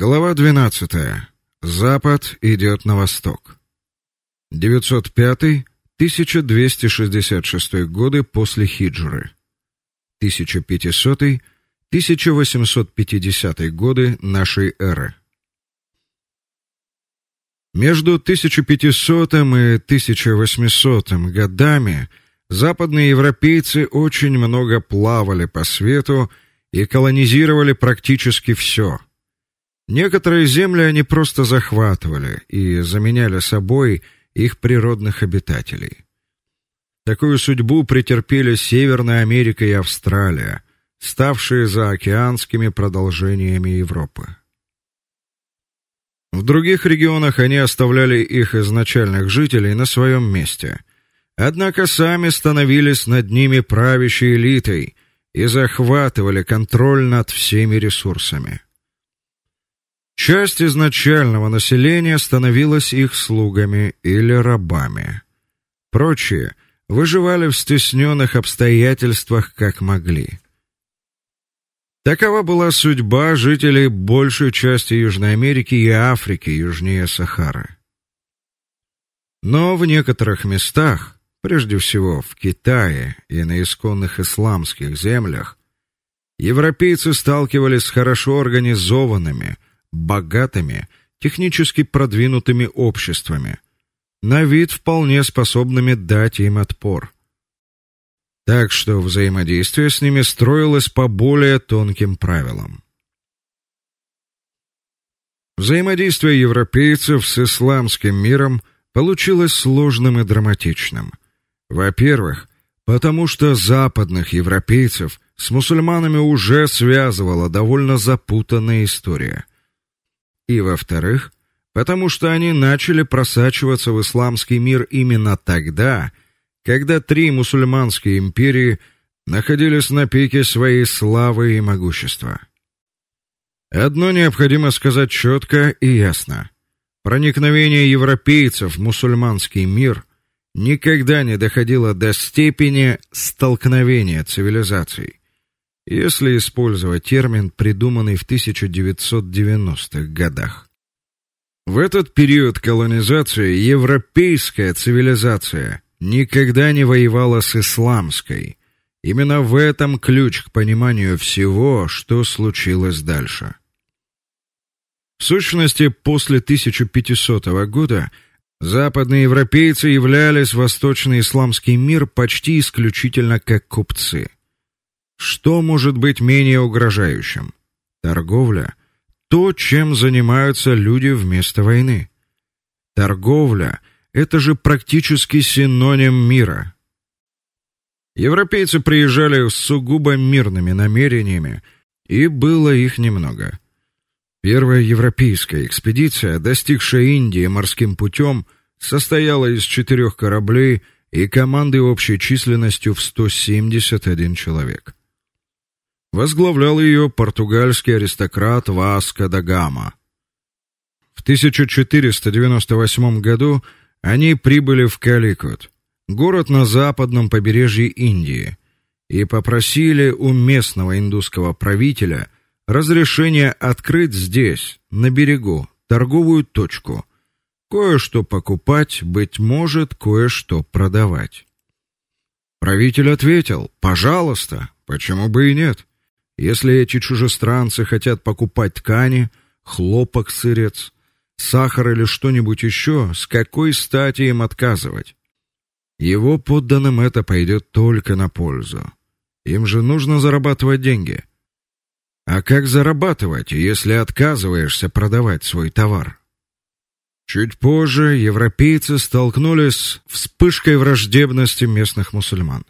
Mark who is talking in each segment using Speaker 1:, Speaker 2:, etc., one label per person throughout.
Speaker 1: Глава 12. Запад идет на восток. 905-1266 годы после хиджры. 1500-1850 годы нашей эры. Между 1500 и 1800 годами западные европейцы очень много плавали по свету и колонизировали практически все. Некоторые земли они просто захватывали и заменяли собой их природных обитателей. Такую судьбу претерпели Северная Америка и Австралия, ставшие заокеанскими продолжениями Европы. В других регионах они оставляли их изначальных жителей на своем месте. Однако сами становились над ними правящей элитой и захватывали контроль над всеми ресурсами. Часть изначального населения становилась их слугами или рабами. Прочие выживали в стесненных обстоятельствах как могли. Такова была судьба жителей большей части Южной Америки и Африки южнее Сахары. Но в некоторых местах, прежде всего в Китае и на исконных исламских землях, европейцы сталкивались с хорошо организованными, богатыми, технически продвинутыми обществами, на вид вполне способными дать им отпор. Так что взаимодействие с ними строилось по более тонким правилам. Взаимодействие европейцев с исламским миром получилось сложным и драматичным. Во-первых, потому что западных европейцев с мусульманами уже связывала довольно запутанная история – и во-вторых, потому что они начали просачиваться в исламский мир именно тогда, когда три мусульманские империи находились на пике своей славы и могущества. Одно необходимо сказать четко и ясно: проникновение европейцев в мусульманский мир никогда не доходило до степени столкновения цивилизаций если использовать термин, придуманный в 1990-х годах. В этот период колонизации европейская цивилизация никогда не воевала с исламской. Именно в этом ключ к пониманию всего, что случилось дальше. В сущности, после 1500 года западные европейцы являлись восточный исламский мир почти исключительно как купцы. Что может быть менее угрожающим? Торговля то, чем занимаются люди вместо войны. Торговля это же практически синоним мира. Европейцы приезжали с сугубо мирными намерениями, и было их немного. Первая европейская экспедиция, достигшая Индии морским путем, состояла из четырех кораблей и команды общей численностью в 171 человек. Возглавлял ее португальский аристократ Васко да Гама. В 1498 году они прибыли в Каликут, город на западном побережье Индии, и попросили у местного индусского правителя разрешения открыть здесь, на берегу, торговую точку. Кое-что покупать, быть может, кое-что продавать. Правитель ответил: "Пожалуйста, почему бы и нет?" Если эти чужестранцы хотят покупать ткани, хлопок, сырец, сахар или что-нибудь еще, с какой стати им отказывать? Его подданным это пойдет только на пользу. Им же нужно зарабатывать деньги. А как зарабатывать, если отказываешься продавать свой товар? Чуть позже европейцы столкнулись с вспышкой враждебности местных мусульман.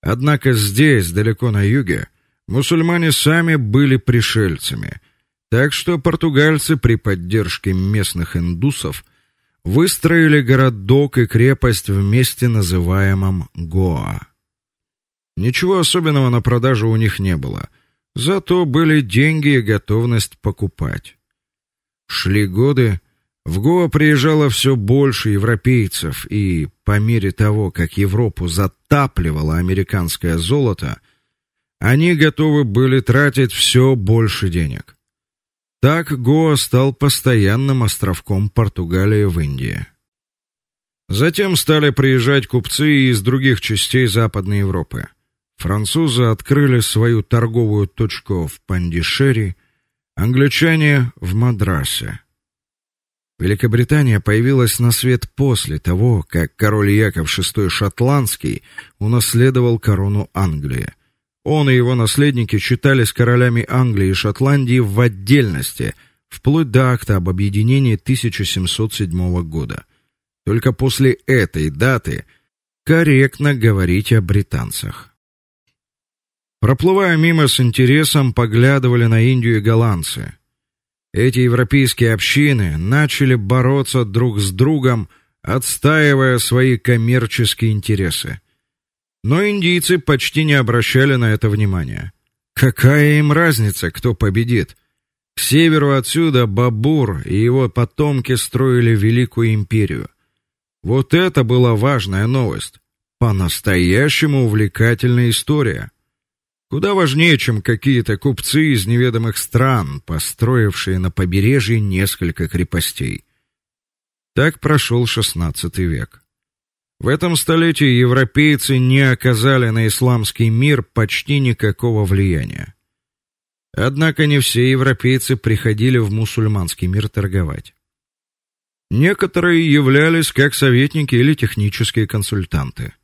Speaker 1: Однако здесь, далеко на юге, Мусульмане сами были пришельцами, так что португальцы при поддержке местных индусов выстроили городок и крепость в месте называемом Гоа. Ничего особенного на продажу у них не было, зато были деньги и готовность покупать. Шли годы, в Гоа приезжало все больше европейцев, и по мере того, как Европу затапливало американское золото, они готовы были тратить все больше денег. Так Гоа стал постоянным островком Португалии в Индии. Затем стали приезжать купцы из других частей Западной Европы. Французы открыли свою торговую точку в Пандишери, англичане в Мадрасе. Великобритания появилась на свет после того, как король Яков VI шотландский унаследовал корону Англии. Он и его наследники считались королями Англии и Шотландии в отдельности, вплоть до акта об объединении 1707 года. Только после этой даты корректно говорить о британцах. Проплывая мимо с интересом, поглядывали на Индию и голландцы. Эти европейские общины начали бороться друг с другом, отстаивая свои коммерческие интересы. Но индийцы почти не обращали на это внимания. Какая им разница, кто победит? К северу отсюда Бабур и его потомки строили великую империю. Вот это была важная новость, по-настоящему увлекательная история. Куда важнее, чем какие-то купцы из неведомых стран, построившие на побережье несколько крепостей. Так прошел XVI век. В этом столетии европейцы не оказали на исламский мир почти никакого влияния. Однако не все европейцы приходили в мусульманский мир торговать. Некоторые являлись как советники или технические консультанты.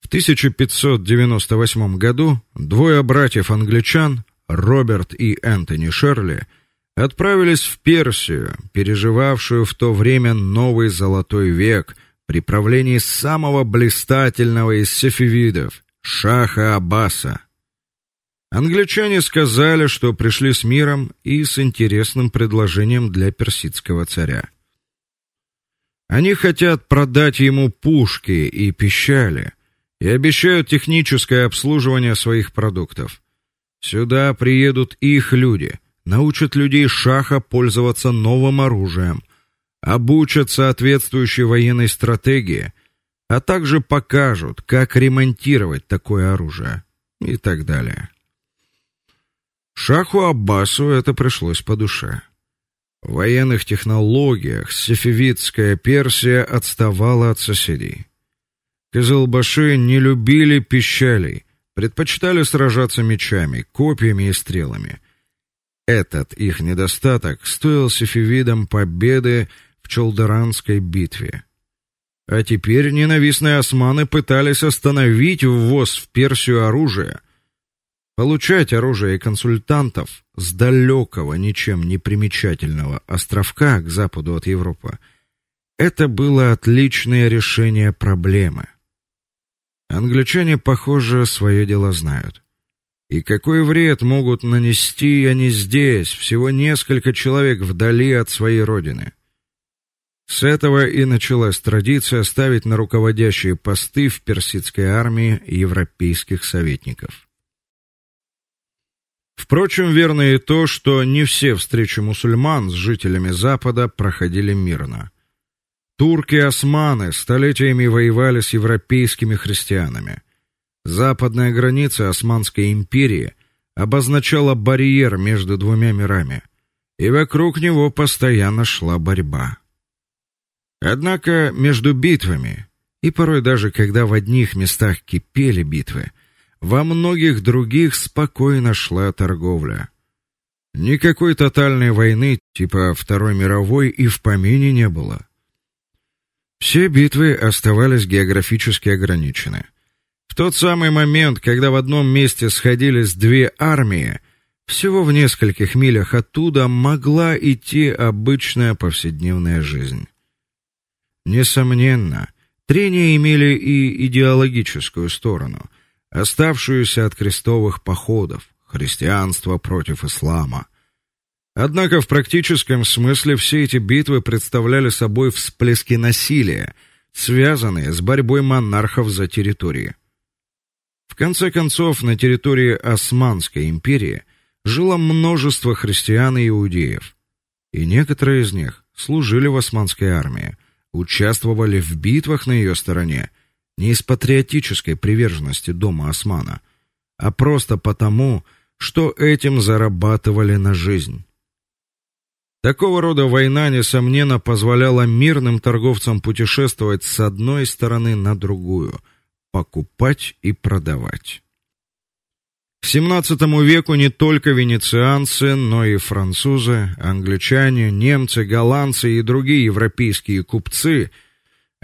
Speaker 1: В 1598 году двое братьев-англичан, Роберт и Энтони Шерли, отправились в Персию, переживавшую в то время новый золотой век при правлении самого блистательного из сефевидов шаха Аббаса. Англичане сказали, что пришли с миром и с интересным предложением для персидского царя. Они хотят продать ему пушки и пищали и обещают техническое обслуживание своих продуктов. Сюда приедут их люди, научат людей шаха пользоваться новым оружием, обучат соответствующей военной стратегии, а также покажут, как ремонтировать такое оружие и так далее. Шаху Аббасу это пришлось по душе. В военных технологиях сефевидская Персия отставала от соседей. Кызылбаши не любили пищалей, предпочитали сражаться мечами, копьями и стрелами. Этот их недостаток стоил сефевидам победы в Чолдоранской битве. А теперь ненавистные османы пытались остановить ввоз в Персию оружия. Получать оружие и консультантов с далекого, ничем не примечательного островка к западу от Европы это было отличное решение проблемы. Англичане, похоже, свое дело знают. И какой вред могут нанести они здесь, всего несколько человек вдали от своей родины? С этого и началась традиция ставить на руководящие посты в персидской армии европейских советников. Впрочем, верно и то, что не все встречи мусульман с жителями Запада проходили мирно. Турки и османы столетиями воевали с европейскими христианами. Западная граница Османской империи обозначала барьер между двумя мирами, и вокруг него постоянно шла борьба. Однако между битвами, и порой даже когда в одних местах кипели битвы, во многих других спокойно шла торговля. Никакой тотальной войны типа Второй мировой и в помине не было. Все битвы оставались географически ограничены. В тот самый момент, когда в одном месте сходились две армии, всего в нескольких милях оттуда могла идти обычная повседневная жизнь. Несомненно, трения имели и идеологическую сторону, оставшуюся от крестовых походов, христианства против ислама. Однако в практическом смысле все эти битвы представляли собой всплески насилия, связанные с борьбой монархов за территории. В конце концов, на территории Османской империи жило множество христиан и иудеев, и некоторые из них служили в османской армии, участвовали в битвах на ее стороне не из патриотической приверженности дома Османа, а просто потому, что этим зарабатывали на жизнь. Такого рода война несомненно позволяла мирным торговцам путешествовать с одной стороны на другую, покупать и продавать. К XVII веку не только венецианцы, но и французы, англичане, немцы, голландцы и другие европейские купцы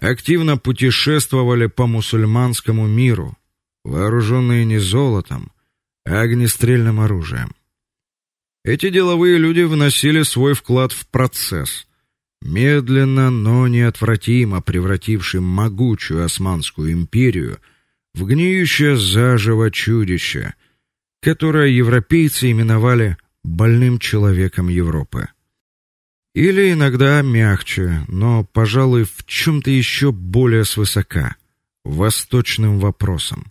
Speaker 1: активно путешествовали по мусульманскому миру, вооруженные не золотом, а огнестрельным оружием. Эти деловые люди вносили свой вклад в процесс, медленно, но неотвратимо превративший могучую османскую империю в гниющее заживо чудище, которое европейцы именовали больным человеком Европы. Или иногда мягче, но, пожалуй, в чем то еще более свысока восточным вопросом.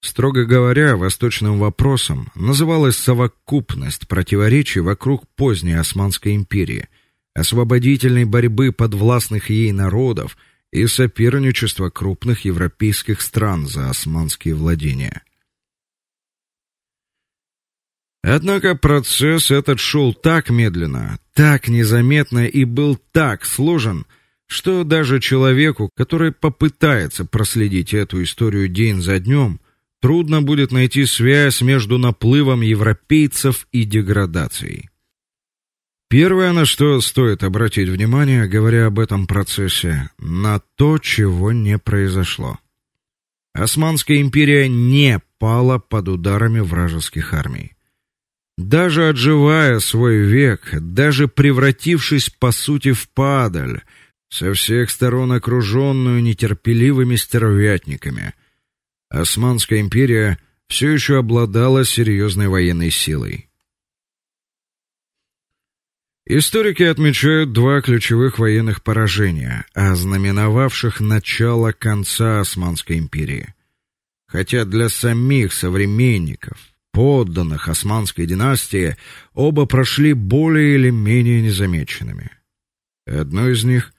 Speaker 1: Строго говоря, восточным вопросом называлась совокупность противоречий вокруг поздней Османской империи, освободительной борьбы подвластных ей народов и соперничества крупных европейских стран за османские владения. Однако процесс этот шел так медленно, так незаметно и был так сложен, что даже человеку, который попытается проследить эту историю день за днем, трудно будет найти связь между наплывом европейцев и деградацией. Первое, на что стоит обратить внимание, говоря об этом процессе, на то, чего не произошло. Османская империя не пала под ударами вражеских армий. Даже отживая свой век, даже превратившись по сути в падаль, со всех сторон окруженную нетерпеливыми стервятниками, Османская империя все еще обладала серьезной военной силой. Историки отмечают два ключевых военных поражения, ознаменовавших начало конца Османской империи. Хотя для самих современников, подданных Османской династии, оба прошли более или менее незамеченными. Одно из них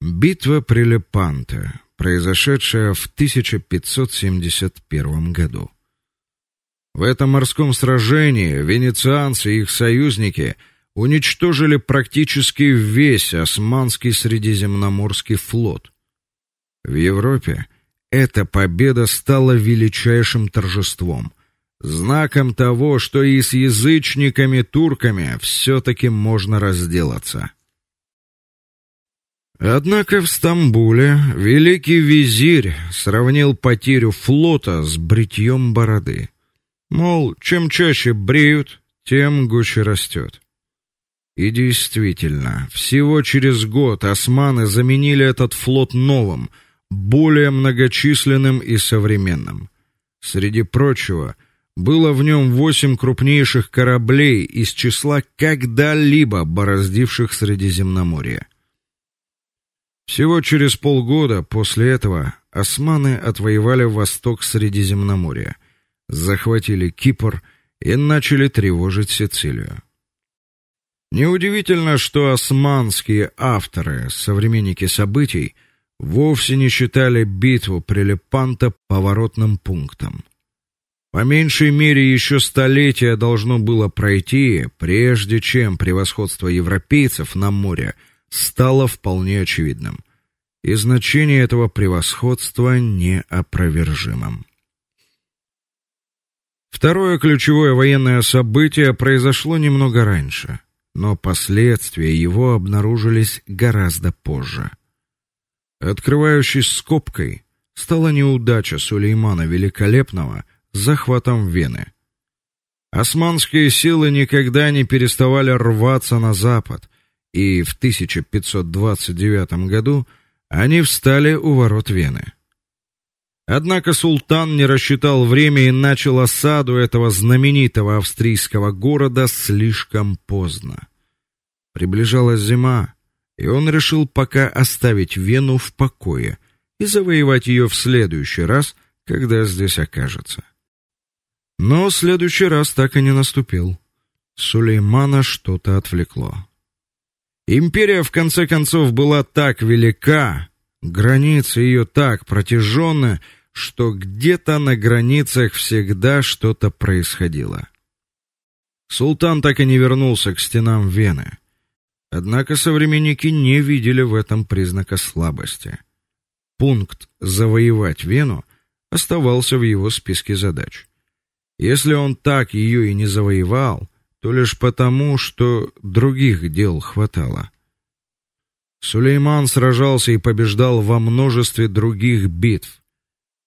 Speaker 1: битва при Лепанте, произошедшая в 1571 году. В этом морском сражении венецианцы и их союзники уничтожили практически весь османский средиземноморский флот. В Европе эта победа стала величайшим торжеством, знаком того, что и с язычниками-турками все таки можно разделаться. Однако в Стамбуле великий визирь сравнил потерю флота с бритьем бороды. Мол, чем чаще бреют, тем гуще растет. И действительно, всего через год османы заменили этот флот новым, более многочисленным и современным. Среди прочего, было в нем восемь крупнейших кораблей из числа когда-либо бороздивших Средиземноморье. Всего через полгода после этого османы отвоевали восток Средиземноморья, захватили Кипр и начали тревожить Сицилию. Неудивительно, что османские авторы, современники событий, вовсе не считали битву при Лепанто поворотным пунктом. По меньшей мере еще столетия должно было пройти, прежде чем превосходство европейцев на море – стало вполне очевидным, и значение этого превосходства неопровержимым. Второе ключевое военное событие произошло немного раньше, но последствия его обнаружились гораздо позже. Открывающей скобкой стала неудача Сулеймана Великолепного захватом Вены. Османские силы никогда не переставали рваться на запад, и в 1529 году они встали у ворот Вены. Однако султан не рассчитал время и начал осаду этого знаменитого австрийского города слишком поздно. Приближалась зима, и он решил пока оставить Вену в покое и завоевать ее в следующий раз, когда здесь окажется. Но следующий раз так и не наступил. Сулеймана что-то отвлекло. Империя в конце концов была так велика, границы ее так протяженны, что где-то на границах всегда что-то происходило. Султан так и не вернулся к стенам Вены. Однако современники не видели в этом признака слабости. Пункт завоевать Вену оставался в его списке задач. Если он так ее и не завоевал, то лишь потому, что других дел хватало. Сулейман сражался и побеждал во множестве других битв,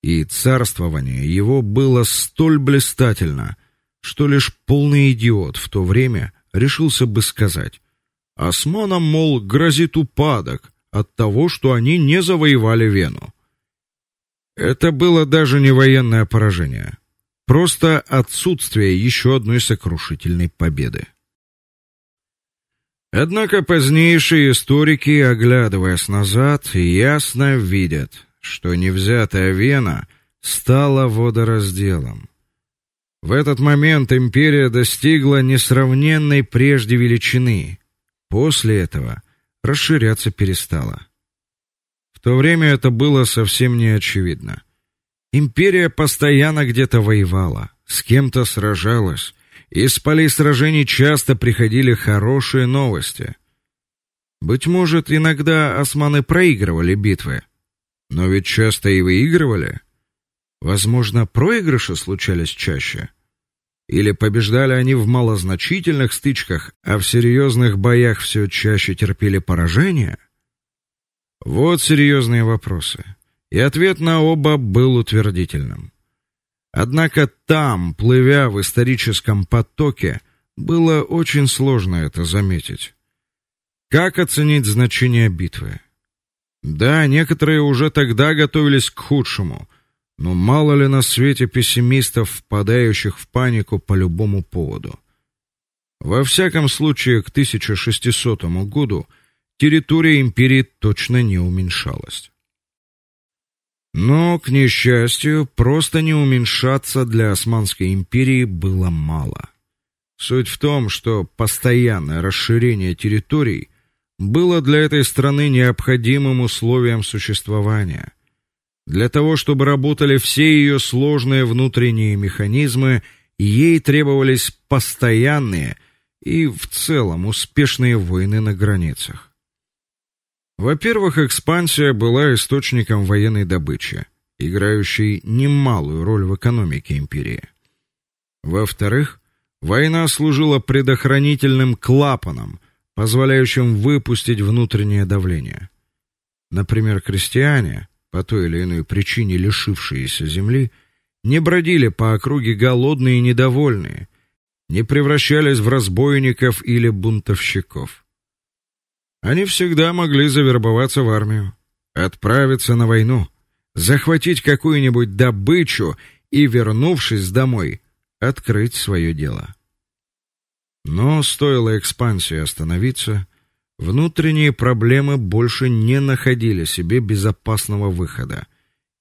Speaker 1: и царствование его было столь блистательно, что лишь полный идиот в то время решился бы сказать: "Османам, мол, грозит упадок от того, что они не завоевали Вену". Это было даже не военное поражение, просто отсутствие еще одной сокрушительной победы. Однако позднейшие историки, оглядываясь назад, ясно видят, что невзятая Вена стала водоразделом. В этот момент империя достигла несравненной прежде величины. После этого расширяться перестала. В то время это было совсем не очевидно. Империя постоянно где-то воевала, с кем-то сражалась. Из полей сражений часто приходили хорошие новости. Быть может, иногда османы проигрывали битвы, но ведь часто и выигрывали. Возможно, проигрыши случались чаще. Или побеждали они в малозначительных стычках, а в серьезных боях все чаще терпели поражение? Вот серьезные вопросы. И ответ на оба был утвердительным. Однако там, плывя в историческом потоке, было очень сложно это заметить. Как оценить значение битвы? Да, некоторые уже тогда готовились к худшему, но мало ли на свете пессимистов, впадающих в панику по любому поводу. Во всяком случае, к 1600 году территория империи точно не уменьшалась. Но, к несчастью, просто не уменьшаться для Османской империи было мало. Суть в том, что постоянное расширение территорий было для этой страны необходимым условием существования. Для того, чтобы работали все ее сложные внутренние механизмы, ей требовались постоянные и в целом успешные войны на границах. Во-первых, экспансия была источником военной добычи, играющей немалую роль в экономике империи. Во-вторых, война служила предохранительным клапаном, позволяющим выпустить внутреннее давление. Например, крестьяне, по той или иной причине лишившиеся земли, не бродили по округе голодные и недовольные, не превращались в разбойников или бунтовщиков. Они всегда могли завербоваться в армию, отправиться на войну, захватить какую-нибудь добычу и, вернувшись домой, открыть свое дело. Но стоило экспансии остановиться, внутренние проблемы больше не находили себе безопасного выхода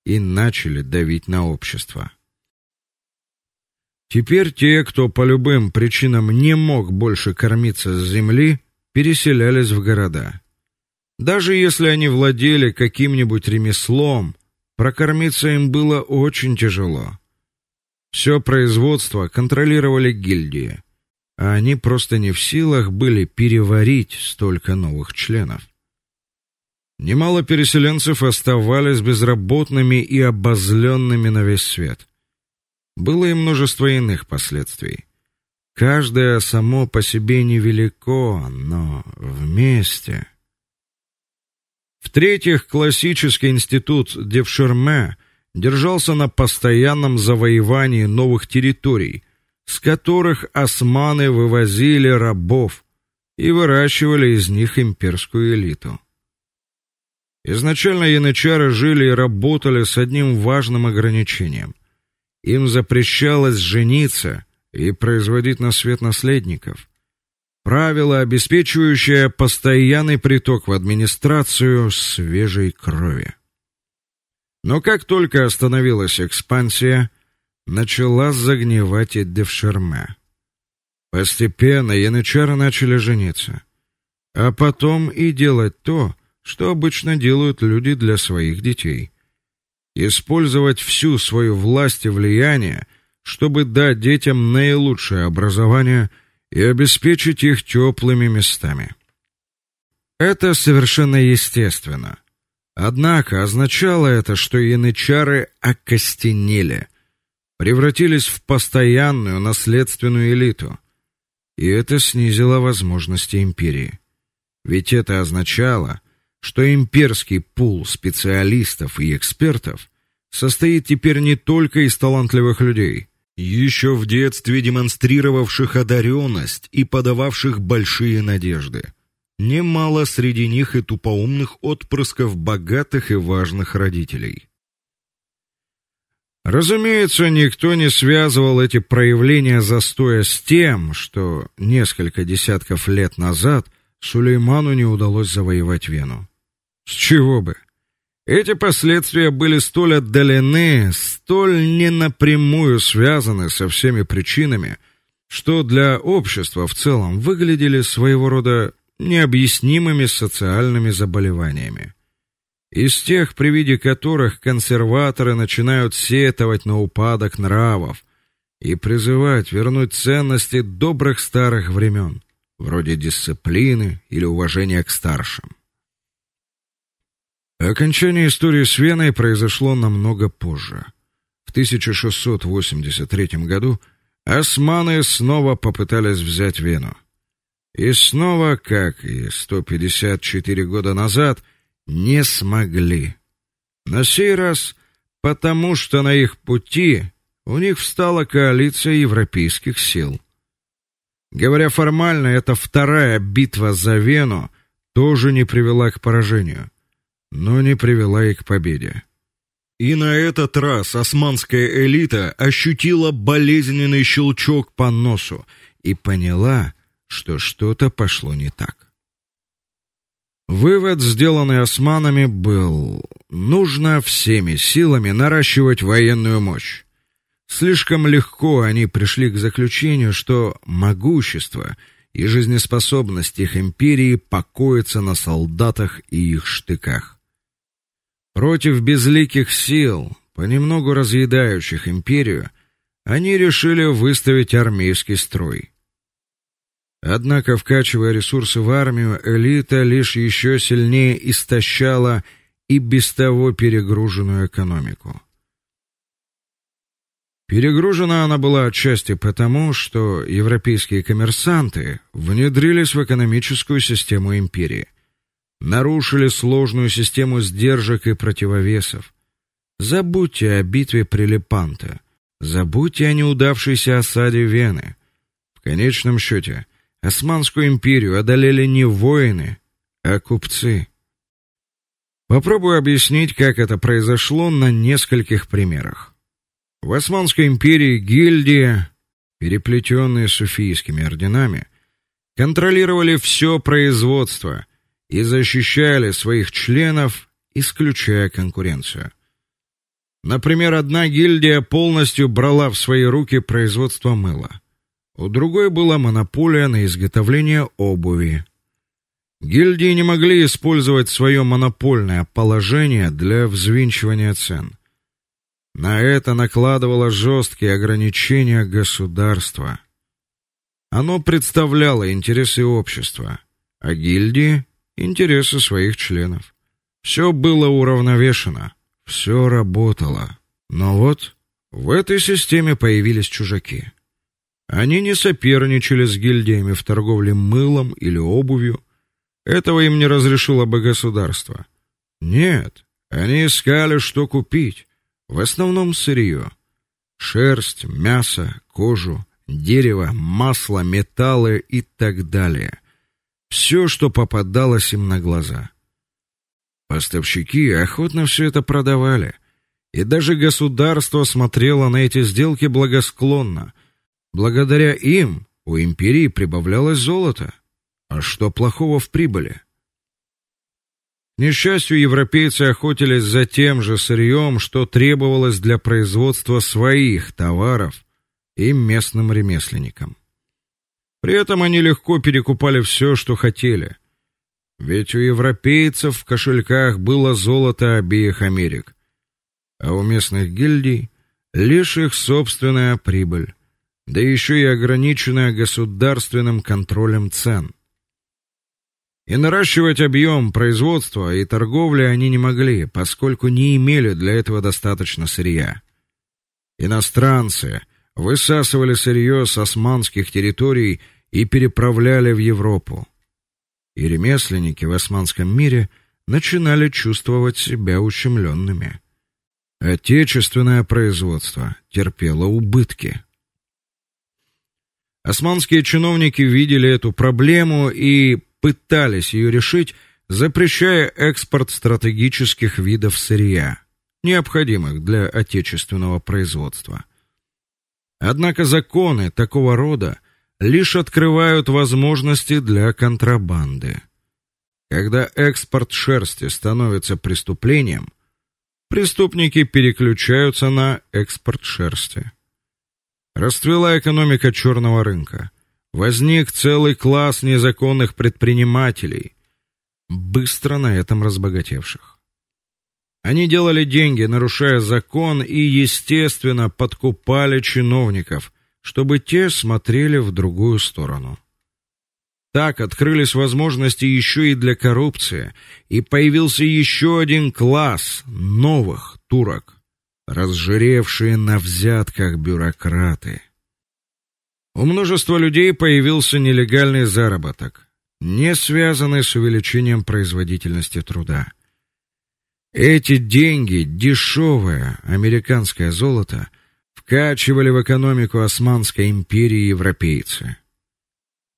Speaker 1: и начали давить на общество. Теперь те, кто по любым причинам не мог больше кормиться с земли, переселялись в города. Даже если они владели каким-нибудь ремеслом, прокормиться им было очень тяжело. Все производство контролировали гильдии а они просто не в силах были переварить столько новых членов. Немало переселенцев оставались безработными и обозленными на весь свет. Было и множество иных последствий. Каждое само по себе невелико, но вместе. В-третьих, классический институт Девшерме держался на постоянном завоевании новых территорий – с которых османы вывозили рабов и выращивали из них имперскую элиту. Изначально янычары жили и работали с одним важным ограничением. Им запрещалось жениться и производить на свет наследников. Правило, обеспечивающее постоянный приток в администрацию свежей крови. Но как только остановилась экспансия, начала загнивать и Девшерме. Постепенно янычары начали жениться, а потом и делать то, что обычно делают люди для своих детей. Использовать всю свою власть и влияние, чтобы дать детям наилучшее образование и обеспечить их теплыми местами. Это совершенно естественно. Однако означало это, что янычары окостенели, превратились в постоянную наследственную элиту, и это снизило возможности империи. Ведь это означало, что имперский пул специалистов и экспертов состоит теперь не только из талантливых людей, еще в детстве демонстрировавших одаренность и подававших большие надежды. Немало среди них и тупоумных отпрысков богатых и важных родителей. Разумеется, никто не связывал эти проявления застоя с тем, что несколько десятков лет назад Сулейману не удалось завоевать Вену. С чего бы? Эти последствия были столь отдалены, столь не напрямую связаны со всеми причинами, что для общества в целом выглядели своего рода необъяснимыми социальными заболеваниями. Из тех, при виде которых консерваторы начинают сетовать на упадок нравов и призывать вернуть ценности добрых старых времен, вроде дисциплины или уважения к старшим. Окончание истории с Веной произошло намного позже. В 1683 году османы снова попытались взять Вену. И снова, как и 154 года назад, не смогли. На сей раз потому, что на их пути у них встала коалиция европейских сил. Говоря формально, эта вторая битва за Вену тоже не привела к поражению, но не привела и к победе. И на этот раз османская элита ощутила болезненный щелчок по носу и поняла, что что-то пошло не так. Вывод, сделанный османами, был: нужно всеми силами наращивать военную мощь. Слишком легко они пришли к заключению, что могущество и жизнеспособность их империи покоятся на солдатах и их штыках. Против безликих сил, понемногу разъедающих империю, они решили выставить армейский строй. Однако, вкачивая ресурсы в армию, элита лишь еще сильнее истощала и без того перегруженную экономику. Перегружена она была отчасти потому, что европейские коммерсанты внедрились в экономическую систему империи, нарушили сложную систему сдержек и противовесов. Забудьте о битве при Лепанто, забудьте о неудавшейся осаде Вены. В конечном счете, Османскую империю одолели не воины, а купцы. Попробую объяснить, как это произошло на нескольких примерах. В Османской империи гильдии, переплетенные суфийскими орденами, контролировали все производство и защищали своих членов, исключая конкуренцию. Например, одна гильдия полностью брала в свои руки производство мыла. У другой была монополия на изготовление обуви. Гильдии не могли использовать свое монопольное положение для взвинчивания цен. На это накладывало жесткие ограничения государства. Оно представляло интересы общества, а гильдии интересы своих членов. Все было уравновешено, все работало. Но вот в этой системе появились чужаки. Они не соперничали с гильдиями в торговле мылом или обувью. Этого им не разрешило бы государство. Нет, они искали, что купить, в основном сырье. Шерсть, мясо, кожу, дерево, масло, металлы и так далее. Все, что попадалось им на глаза. Поставщики охотно все это продавали, и даже государство смотрело на эти сделки благосклонно – Благодаря им у империи прибавлялось золото. А что плохого в прибыли? К несчастью, европейцы охотились за тем же сырьем, что требовалось для производства своих товаров и местным ремесленникам. При этом они легко перекупали все, что хотели. Ведь у европейцев в кошельках было золото обеих Америк, а у местных гильдий лишь их собственная прибыль да еще и ограниченная государственным контролем цен. И наращивать объем производства и торговли они не могли, поскольку не имели для этого достаточно сырья. Иностранцы высасывали сырье с османских территорий и переправляли в Европу. И ремесленники в османском мире начинали чувствовать себя ущемленными. Отечественное производство терпело убытки. Османские чиновники видели эту проблему и пытались ее решить, запрещая экспорт стратегических видов сырья, необходимых для отечественного производства. Однако законы такого рода лишь открывают возможности для контрабанды. Когда экспорт шерсти становится преступлением, преступники переключаются на экспорт шерсти. Расцвела экономика черного рынка. Возник целый класс незаконных предпринимателей, быстро на этом разбогатевших. Они делали деньги, нарушая закон и, естественно, подкупали чиновников, чтобы те смотрели в другую сторону. Так открылись возможности еще и для коррупции, и появился еще один класс новых турок, разжиревшие на взятках бюрократы. У множества людей появился нелегальный заработок, не связанный с увеличением производительности труда. Эти деньги, дешевое американское золото, вкачивали в экономику Османской империи европейцы.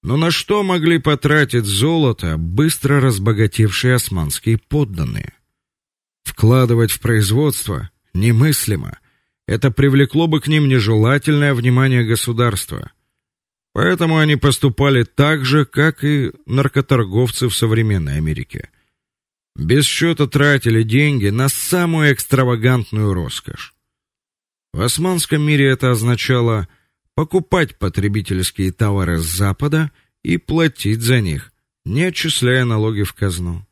Speaker 1: Но на что могли потратить золото быстро разбогатевшие османские подданные? Вкладывать в производство немыслимо. Это привлекло бы к ним нежелательное внимание государства. Поэтому они поступали так же, как и наркоторговцы в современной Америке. Без счета тратили деньги на самую экстравагантную роскошь. В османском мире это означало покупать потребительские товары с запада и платить за них, не отчисляя налоги в казну.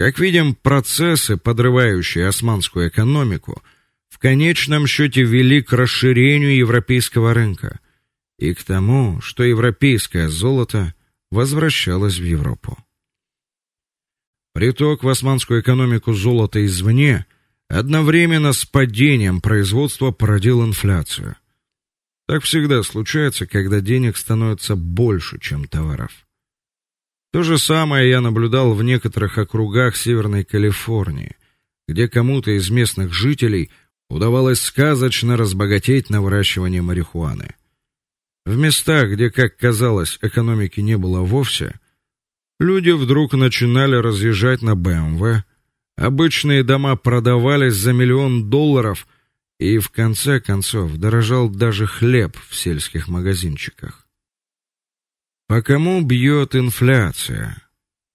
Speaker 1: Как видим, процессы, подрывающие османскую экономику, в конечном счете вели к расширению европейского рынка – и к тому, что европейское золото возвращалось в Европу. Приток в османскую экономику золота извне одновременно с падением производства породил инфляцию. Так всегда случается, когда денег становится больше, чем товаров. То же самое я наблюдал в некоторых округах Северной Калифорнии, где кому-то из местных жителей удавалось сказочно разбогатеть на выращивании марихуаны. В местах, где, как казалось, экономики не было вовсе, люди вдруг начинали разъезжать на БМВ, обычные дома продавались за миллион долларов, и в конце концов дорожал даже хлеб в сельских магазинчиках. По кому бьет инфляция?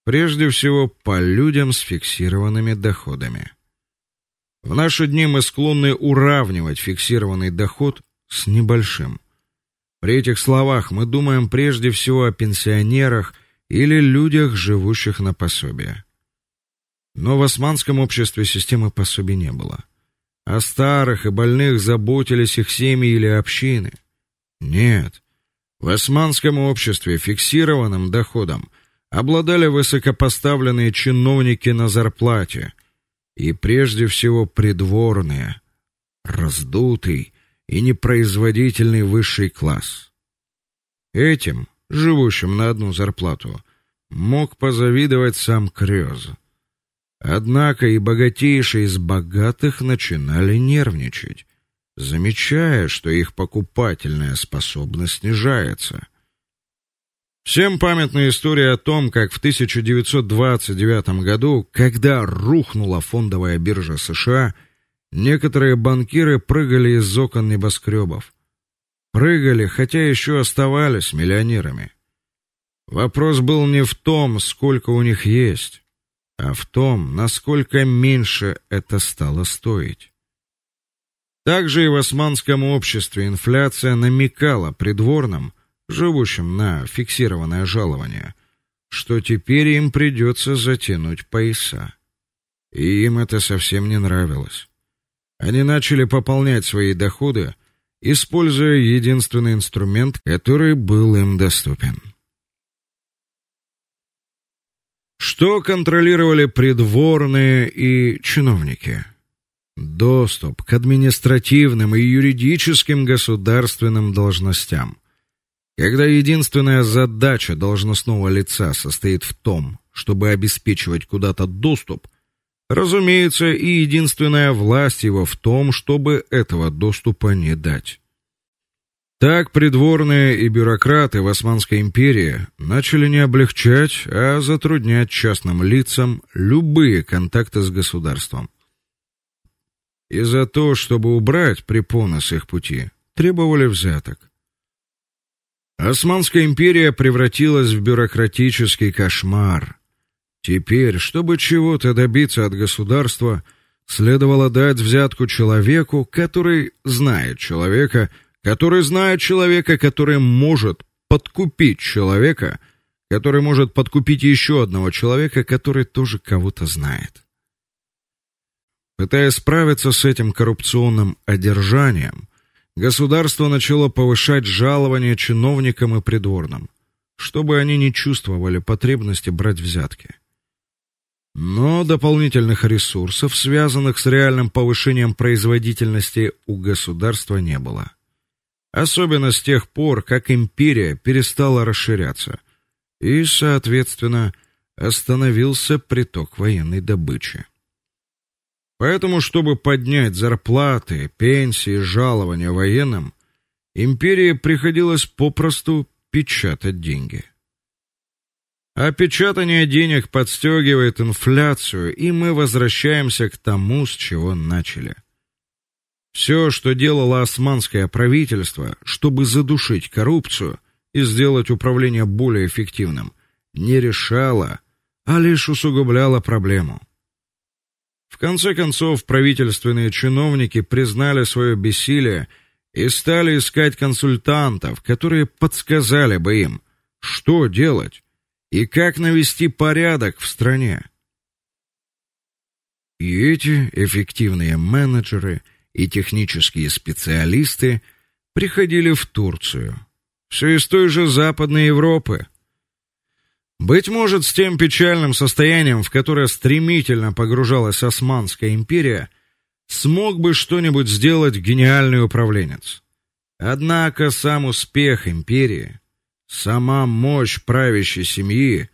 Speaker 1: Прежде всего по людям с фиксированными доходами. В наши дни мы склонны уравнивать фиксированный доход с небольшим. При этих словах мы думаем прежде всего о пенсионерах или людях, живущих на пособие. Но в османском обществе системы пособий не было. О старых и больных заботились их семьи или общины. Нет. В османском обществе фиксированным доходом обладали высокопоставленные чиновники на зарплате и прежде всего придворные, раздутый и непроизводительный высший класс. Этим, живущим на одну зарплату, мог позавидовать сам Крёз. Однако и богатейшие из богатых начинали нервничать, замечая, что их покупательная способность снижается. Всем памятна история о том, как в 1929 году, когда рухнула фондовая биржа США, Некоторые банкиры прыгали из окон небоскребов. Прыгали, хотя еще оставались миллионерами. Вопрос был не в том, сколько у них есть, а в том, насколько меньше это стало стоить. Также и в османском обществе инфляция намекала придворным, живущим на фиксированное жалование, что теперь им придется затянуть пояса. И им это совсем не нравилось. Они начали пополнять свои доходы используя единственный инструмент, который был им доступен. Что контролировали придворные и чиновники? Доступ к административным и юридическим государственным должностям. Когда единственная задача должностного лица состоит в том, чтобы обеспечивать куда-то доступ, разумеется, и единственная власть его в том, чтобы этого доступа не дать. Так придворные и бюрократы в Османской империи начали не облегчать, а затруднять частным лицам любые контакты с государством. И за то, чтобы убрать препоны с их пути, требовали взяток. Османская империя превратилась в бюрократический кошмар. Теперь, чтобы чего-то добиться от государства, следовало дать взятку человеку, который знает человека, который знает человека, который может подкупить человека, который может подкупить еще одного человека, который тоже кого-то знает. Пытаясь справиться с этим коррупционным одержанием, государство начало повышать жалования чиновникам и придворным, чтобы они не чувствовали потребности брать взятки. Но дополнительных ресурсов, связанных с реальным повышением производительности, у государства не было особенно с тех пор, как империя перестала расширяться, и, соответственно, остановился приток военной добычи. Поэтому, чтобы поднять зарплаты, пенсии, жалования военным, империи приходилось попросту печатать деньги. А печатание денег подстегивает инфляцию, и мы возвращаемся к тому, с чего начали. Все, что делало османское правительство, чтобы задушить коррупцию и сделать управление более эффективным, не решало, а лишь усугубляло проблему. В конце концов, правительственные чиновники признали свое бессилие и стали искать консультантов, которые подсказали бы им, что делать и как навести порядок в стране. И эти эффективные менеджеры – и технические специалисты приходили в Турцию, все из той же Западной Европы. Быть может, с тем печальным состоянием, в которое стремительно погружалась Османская империя, смог бы что-нибудь сделать гениальный управленец. Однако сам успех империи, сама мощь правящей семьи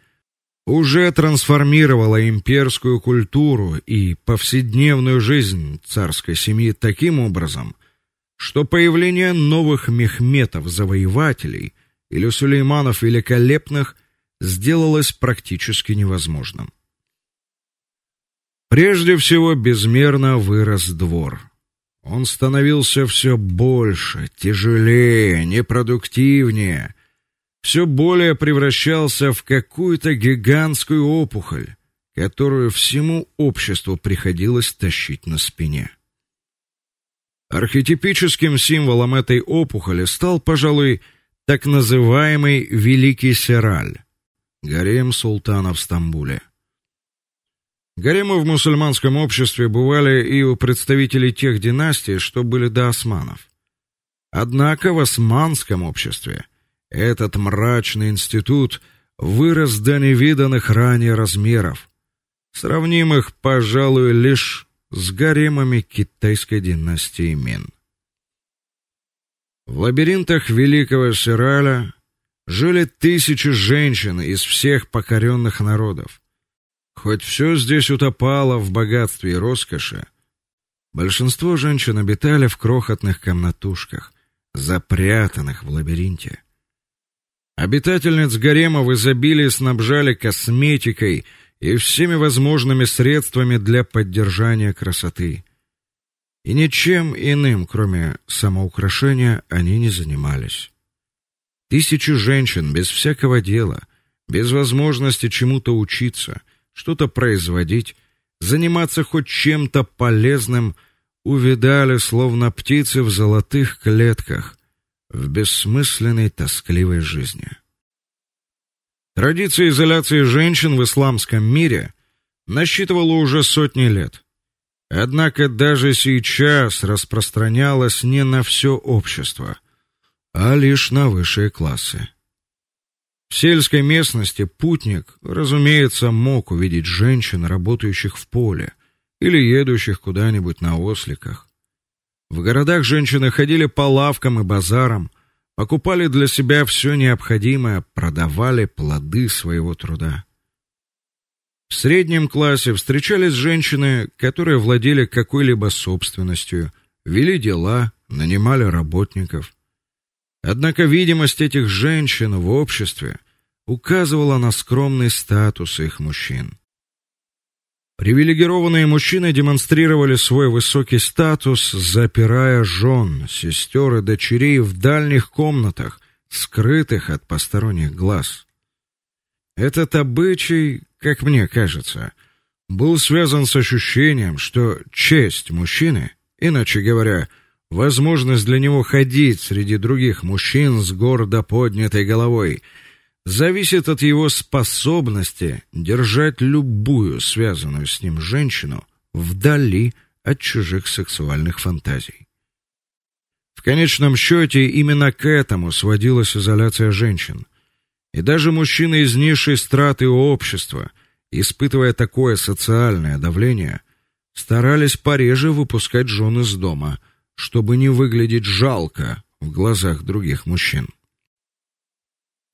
Speaker 1: уже трансформировала имперскую культуру и повседневную жизнь царской семьи таким образом, что появление новых мехметов-завоевателей или сулейманов великолепных сделалось практически невозможным. Прежде всего безмерно вырос двор. Он становился все больше, тяжелее, непродуктивнее, все более превращался в какую-то гигантскую опухоль, которую всему обществу приходилось тащить на спине. Архетипическим символом этой опухоли стал, пожалуй, так называемый Великий Сераль, гарем султана в Стамбуле. Гаремы в мусульманском обществе бывали и у представителей тех династий, что были до османов. Однако в османском обществе этот мрачный институт вырос до невиданных ранее размеров, сравнимых, пожалуй, лишь с гаремами китайской династии Мин. В лабиринтах великого Сираля жили тысячи женщин из всех покоренных народов. Хоть все здесь утопало в богатстве и роскоши, большинство женщин обитали в крохотных комнатушках, запрятанных в лабиринте. Обитательниц гарема в изобилии снабжали косметикой и всеми возможными средствами для поддержания красоты. И ничем иным, кроме самоукрашения, они не занимались. Тысячи женщин без всякого дела, без возможности чему-то учиться, что-то производить, заниматься хоть чем-то полезным, увидали словно птицы в золотых клетках, в бессмысленной тоскливой жизни. Традиция изоляции женщин в исламском мире насчитывала уже сотни лет. Однако даже сейчас распространялось не на все общество, а лишь на высшие классы. В сельской местности путник, разумеется, мог увидеть женщин, работающих в поле или едущих куда-нибудь на осликах. В городах женщины ходили по лавкам и базарам, покупали для себя все необходимое, продавали плоды своего труда. В среднем классе встречались женщины, которые владели какой-либо собственностью, вели дела, нанимали работников. Однако видимость этих женщин в обществе указывала на скромный статус их мужчин. Привилегированные мужчины демонстрировали свой высокий статус, запирая жен, сестер и дочерей в дальних комнатах, скрытых от посторонних глаз. Этот обычай, как мне кажется, был связан с ощущением, что честь мужчины, иначе говоря, возможность для него ходить среди других мужчин с гордо поднятой головой, зависит от его способности держать любую связанную с ним женщину вдали от чужих сексуальных фантазий. В конечном счете именно к этому сводилась изоляция женщин. И даже мужчины из низшей страты общества, испытывая такое социальное давление, старались пореже выпускать жен из дома, чтобы не выглядеть жалко в глазах других мужчин.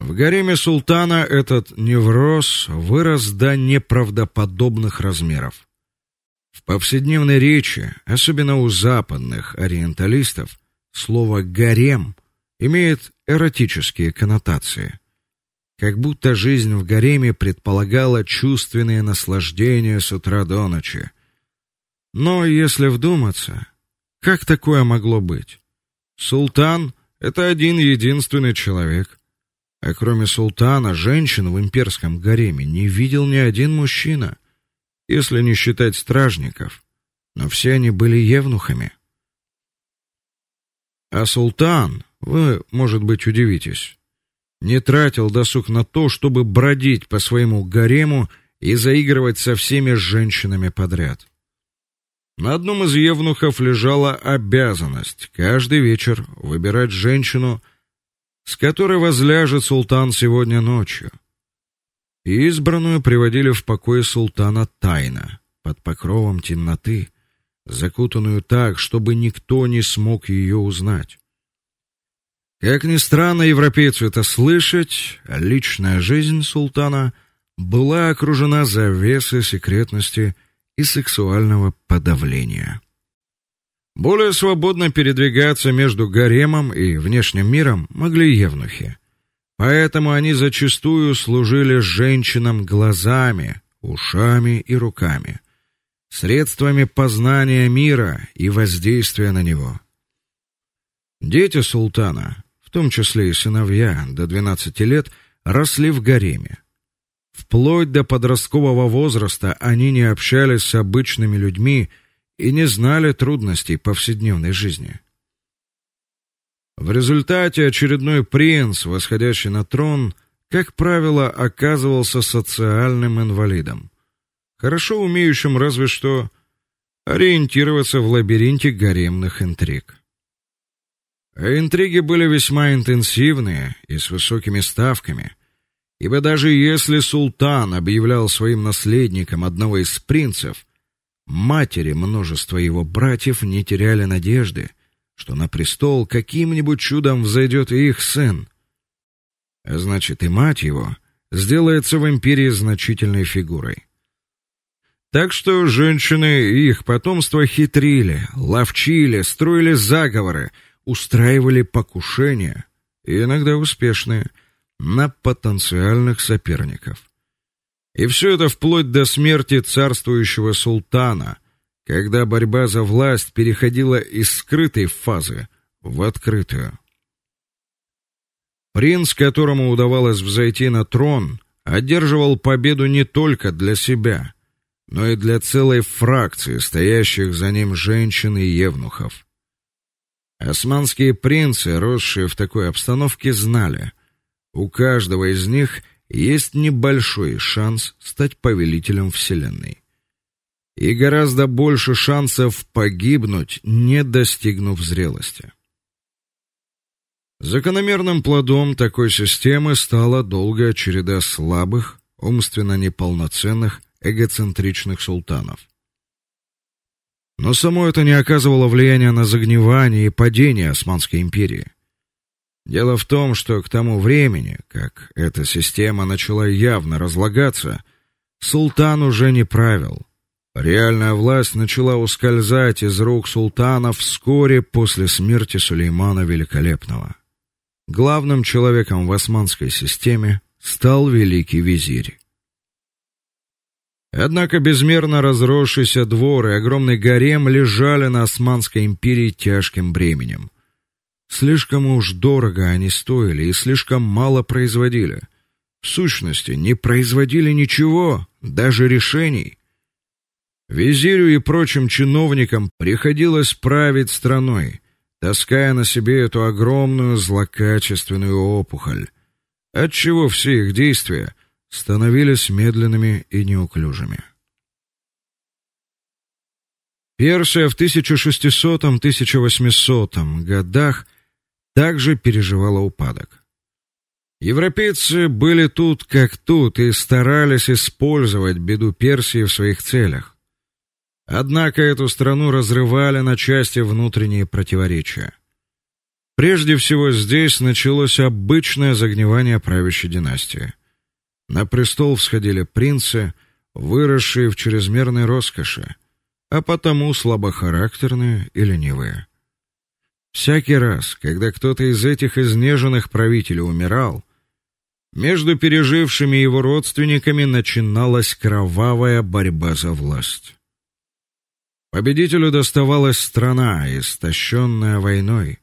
Speaker 1: В гареме султана этот невроз вырос до неправдоподобных размеров. В повседневной речи, особенно у западных ориенталистов, слово гарем имеет эротические коннотации. Как будто жизнь в гареме предполагала чувственные наслаждения с утра до ночи. Но если вдуматься, как такое могло быть? Султан это один единственный человек. А кроме султана, женщин в имперском гареме не видел ни один мужчина, если не считать стражников, но все они были евнухами. А султан, вы, может быть, удивитесь, не тратил досуг на то, чтобы бродить по своему гарему и заигрывать со всеми женщинами подряд. На одном из евнухов лежала обязанность каждый вечер выбирать женщину, с которой возляжет султан сегодня ночью. И избранную приводили в покой султана тайно, под покровом темноты, закутанную так, чтобы никто не смог ее узнать. Как ни странно европейцу это слышать, личная жизнь султана была окружена завесой секретности и сексуального подавления. Более свободно передвигаться между гаремом и внешним миром могли евнухи. Поэтому они зачастую служили женщинам глазами, ушами и руками, средствами познания мира и воздействия на него. Дети султана, в том числе и сыновья до 12 лет, росли в гареме. Вплоть до подросткового возраста они не общались с обычными людьми и не знали трудностей повседневной жизни. В результате очередной принц, восходящий на трон, как правило, оказывался социальным инвалидом, хорошо умеющим разве что ориентироваться в лабиринте гаремных интриг. А интриги были весьма интенсивные и с высокими ставками, ибо даже если султан объявлял своим наследником одного из принцев, Матери множества его братьев не теряли надежды, что на престол каким-нибудь чудом взойдет их сын. А значит, и мать его сделается в империи значительной фигурой. Так что женщины и их потомство хитрили, ловчили, строили заговоры, устраивали покушения, иногда успешные, на потенциальных соперников. И все это вплоть до смерти царствующего султана, когда борьба за власть переходила из скрытой фазы в открытую. Принц, которому удавалось взойти на трон, одерживал победу не только для себя, но и для целой фракции стоящих за ним женщин и евнухов. Османские принцы, росшие в такой обстановке, знали, у каждого из них есть небольшой шанс стать повелителем вселенной. и гораздо больше шансов погибнуть, не достигнув зрелости. Закономерным плодом такой системы стала долгая череда слабых, умственно неполноценных, эгоцентричных султанов. Но само это не оказывало влияния на загнивание и падение Османской империи. Дело в том, что к тому времени, как эта система начала явно разлагаться, султан уже не правил. Реальная власть начала ускользать из рук султанов вскоре после смерти Сулеймана Великолепного. Главным человеком в османской системе стал великий визирь. Однако безмерно разросшийся двор и огромный гарем лежали на Османской империи тяжким бременем. Слишком уж дорого они стоили и слишком мало производили. В сущности, не производили ничего, даже решений. Визирю и прочим чиновникам приходилось править страной, таская на себе эту огромную злокачественную опухоль, отчего все их действия становились медленными и неуклюжими. Персия в 1600-1800 годах также переживала упадок. Европейцы были тут как тут и старались использовать беду Персии в своих целях. Однако эту страну разрывали на части внутренние противоречия. Прежде всего здесь началось обычное загнивание правящей династии. На престол всходили принцы, выросшие в чрезмерной роскоши, а потому слабохарактерные и ленивые. Всякий раз, когда кто-то из этих изнеженных правителей умирал, между пережившими его родственниками начиналась кровавая борьба за власть. Победителю доставалась страна, истощенная войной,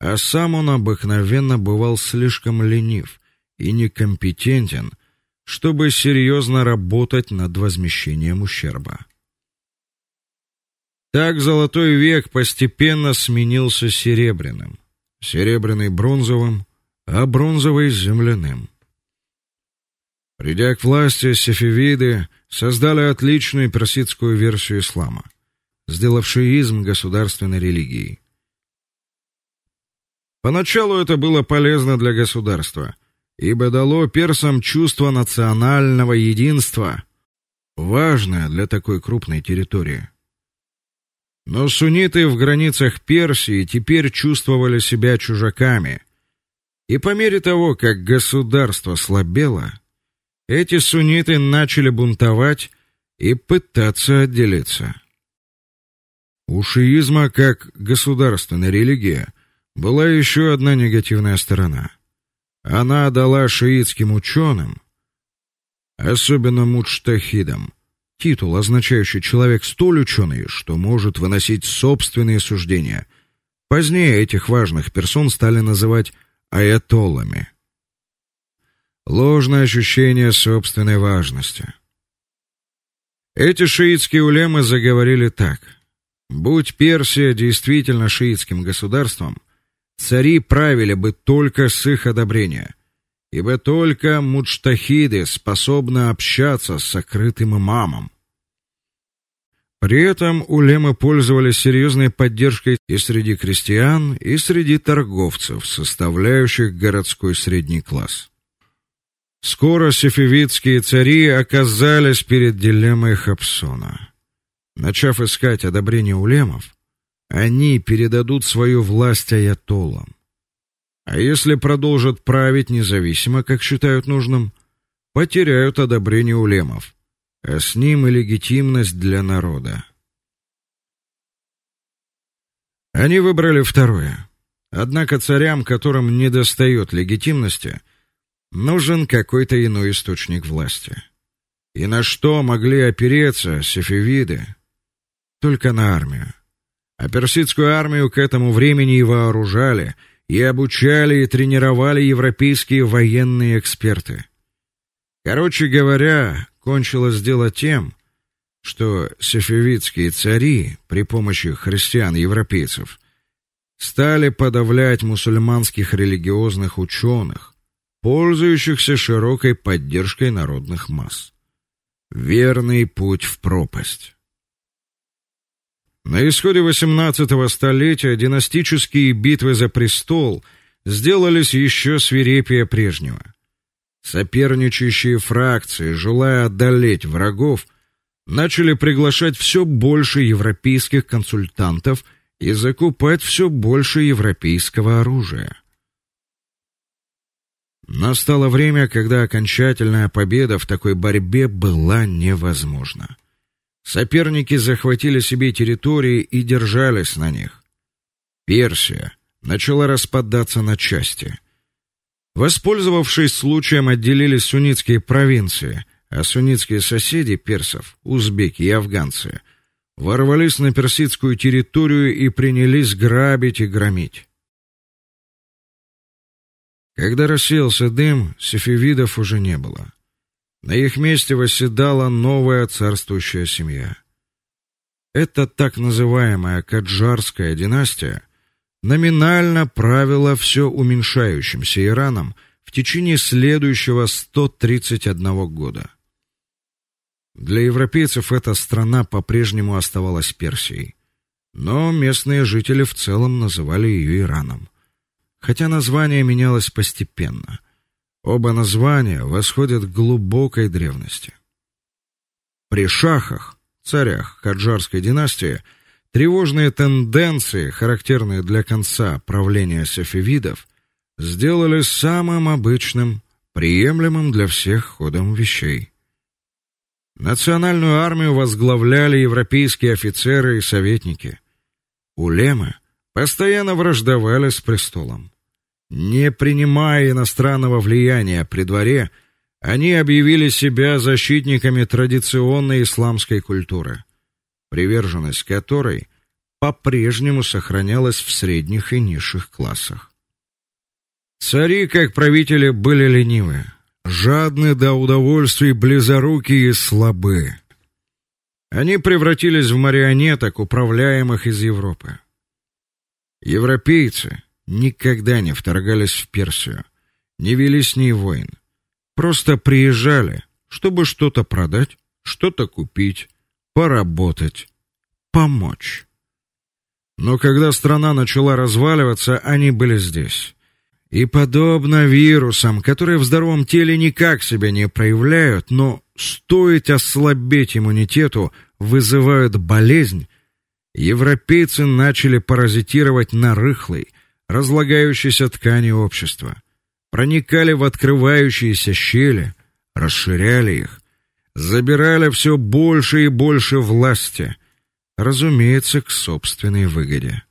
Speaker 1: а сам он обыкновенно бывал слишком ленив и некомпетентен, чтобы серьезно работать над возмещением ущерба. Так золотой век постепенно сменился серебряным, серебряный бронзовым, а бронзовый земляным. Придя к власти, сефевиды создали отличную персидскую версию ислама, сделав шиизм государственной религией. Поначалу это было полезно для государства, ибо дало персам чувство национального единства, важное для такой крупной территории. Но сунниты в границах Персии теперь чувствовали себя чужаками. И по мере того, как государство слабело, эти сунниты начали бунтовать и пытаться отделиться. У шиизма как государственной религии была еще одна негативная сторона. Она дала шиитским ученым, особенно муджтахидам, титул, означающий человек столь ученый, что может выносить собственные суждения. Позднее этих важных персон стали называть аятоллами. Ложное ощущение собственной важности. Эти шиитские улемы заговорили так: будь Персия действительно шиитским государством, цари правили бы только с их одобрения ибо только муджтахиды способны общаться с сокрытым имамом. При этом улемы пользовались серьезной поддержкой и среди крестьян, и среди торговцев, составляющих городской средний класс. Скоро сефевидские цари оказались перед дилеммой Хапсона. Начав искать одобрение улемов, они передадут свою власть аятоллам. А если продолжат править независимо, как считают нужным, потеряют одобрение улемов, а с ним и легитимность для народа. Они выбрали второе. Однако царям, которым недостает легитимности, нужен какой-то иной источник власти. И на что могли опереться сефевиды? Только на армию. А персидскую армию к этому времени и вооружали – и обучали и тренировали европейские военные эксперты. Короче говоря, кончилось дело тем, что сефевидские цари при помощи христиан-европейцев стали подавлять мусульманских религиозных ученых, пользующихся широкой поддержкой народных масс. Верный путь в пропасть. На исходе XVIII столетия династические битвы за престол сделались еще свирепее прежнего. Соперничающие фракции, желая одолеть врагов, начали приглашать все больше европейских консультантов и закупать все больше европейского оружия. Настало время, когда окончательная победа в такой борьбе была невозможна. Соперники захватили себе территории и держались на них. Персия начала распадаться на части. Воспользовавшись случаем, отделились суннитские провинции, а суннитские соседи персов, узбеки и афганцы, ворвались на персидскую территорию и принялись грабить и громить. Когда рассеялся дым, сефевидов уже не было. На их месте восседала новая царствующая семья. Эта так называемая Каджарская династия номинально правила все уменьшающимся Ираном в течение следующего 131 года. Для европейцев эта страна по-прежнему оставалась Персией, но местные жители в целом называли ее Ираном. Хотя название менялось постепенно. Оба названия восходят к глубокой древности. При шахах, царях Каджарской династии, тревожные тенденции, характерные для конца правления сефевидов, сделали самым обычным, приемлемым для всех ходом вещей. Национальную армию возглавляли европейские офицеры и советники. Улемы постоянно враждовали с престолом. Не принимая иностранного влияния при дворе, они объявили себя защитниками традиционной исламской культуры, приверженность которой по-прежнему сохранялась в средних и низших классах. Цари, как правители, были ленивы, жадны до удовольствий, близоруки и слабы. Они превратились в марионеток, управляемых из Европы. Европейцы, никогда не вторгались в Персию, не вели с ней войн. Просто приезжали, чтобы что-то продать, что-то купить, поработать, помочь. Но когда страна начала разваливаться, они были здесь. И подобно вирусам, которые в здоровом теле никак себя не проявляют, но стоит ослабеть иммунитету, вызывают болезнь, европейцы начали паразитировать на рыхлой, разлагающейся ткани общества, проникали в открывающиеся щели, расширяли их, забирали все больше и больше власти, разумеется, к собственной выгоде.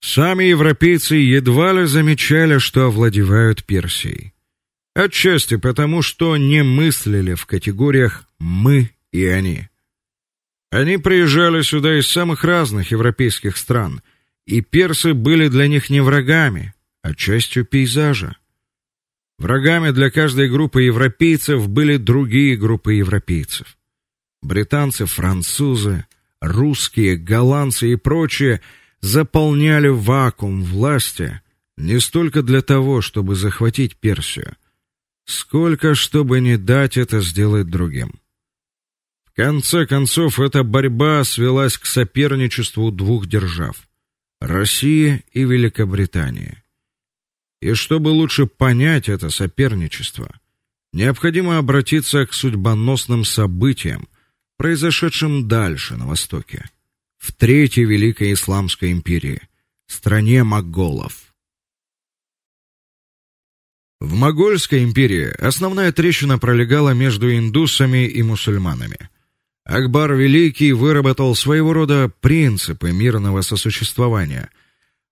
Speaker 1: Сами европейцы едва ли замечали, что овладевают Персией. Отчасти потому, что не мыслили в категориях мы и они. Они приезжали сюда из самых разных европейских стран – и персы были для них не врагами, а частью пейзажа. Врагами для каждой группы европейцев были другие группы европейцев. Британцы, французы, русские, голландцы и прочие заполняли вакуум власти не столько для того, чтобы захватить Персию, сколько чтобы не дать это сделать другим. В конце концов, эта борьба свелась к соперничеству двух держав. Россия и Великобритания. И чтобы лучше понять это соперничество, необходимо обратиться к судьбоносным событиям, произошедшим дальше на востоке, в третьей великой исламской империи, стране моголов. В Могольской империи основная трещина пролегала между индусами и мусульманами. Акбар Великий выработал своего рода принципы мирного сосуществования.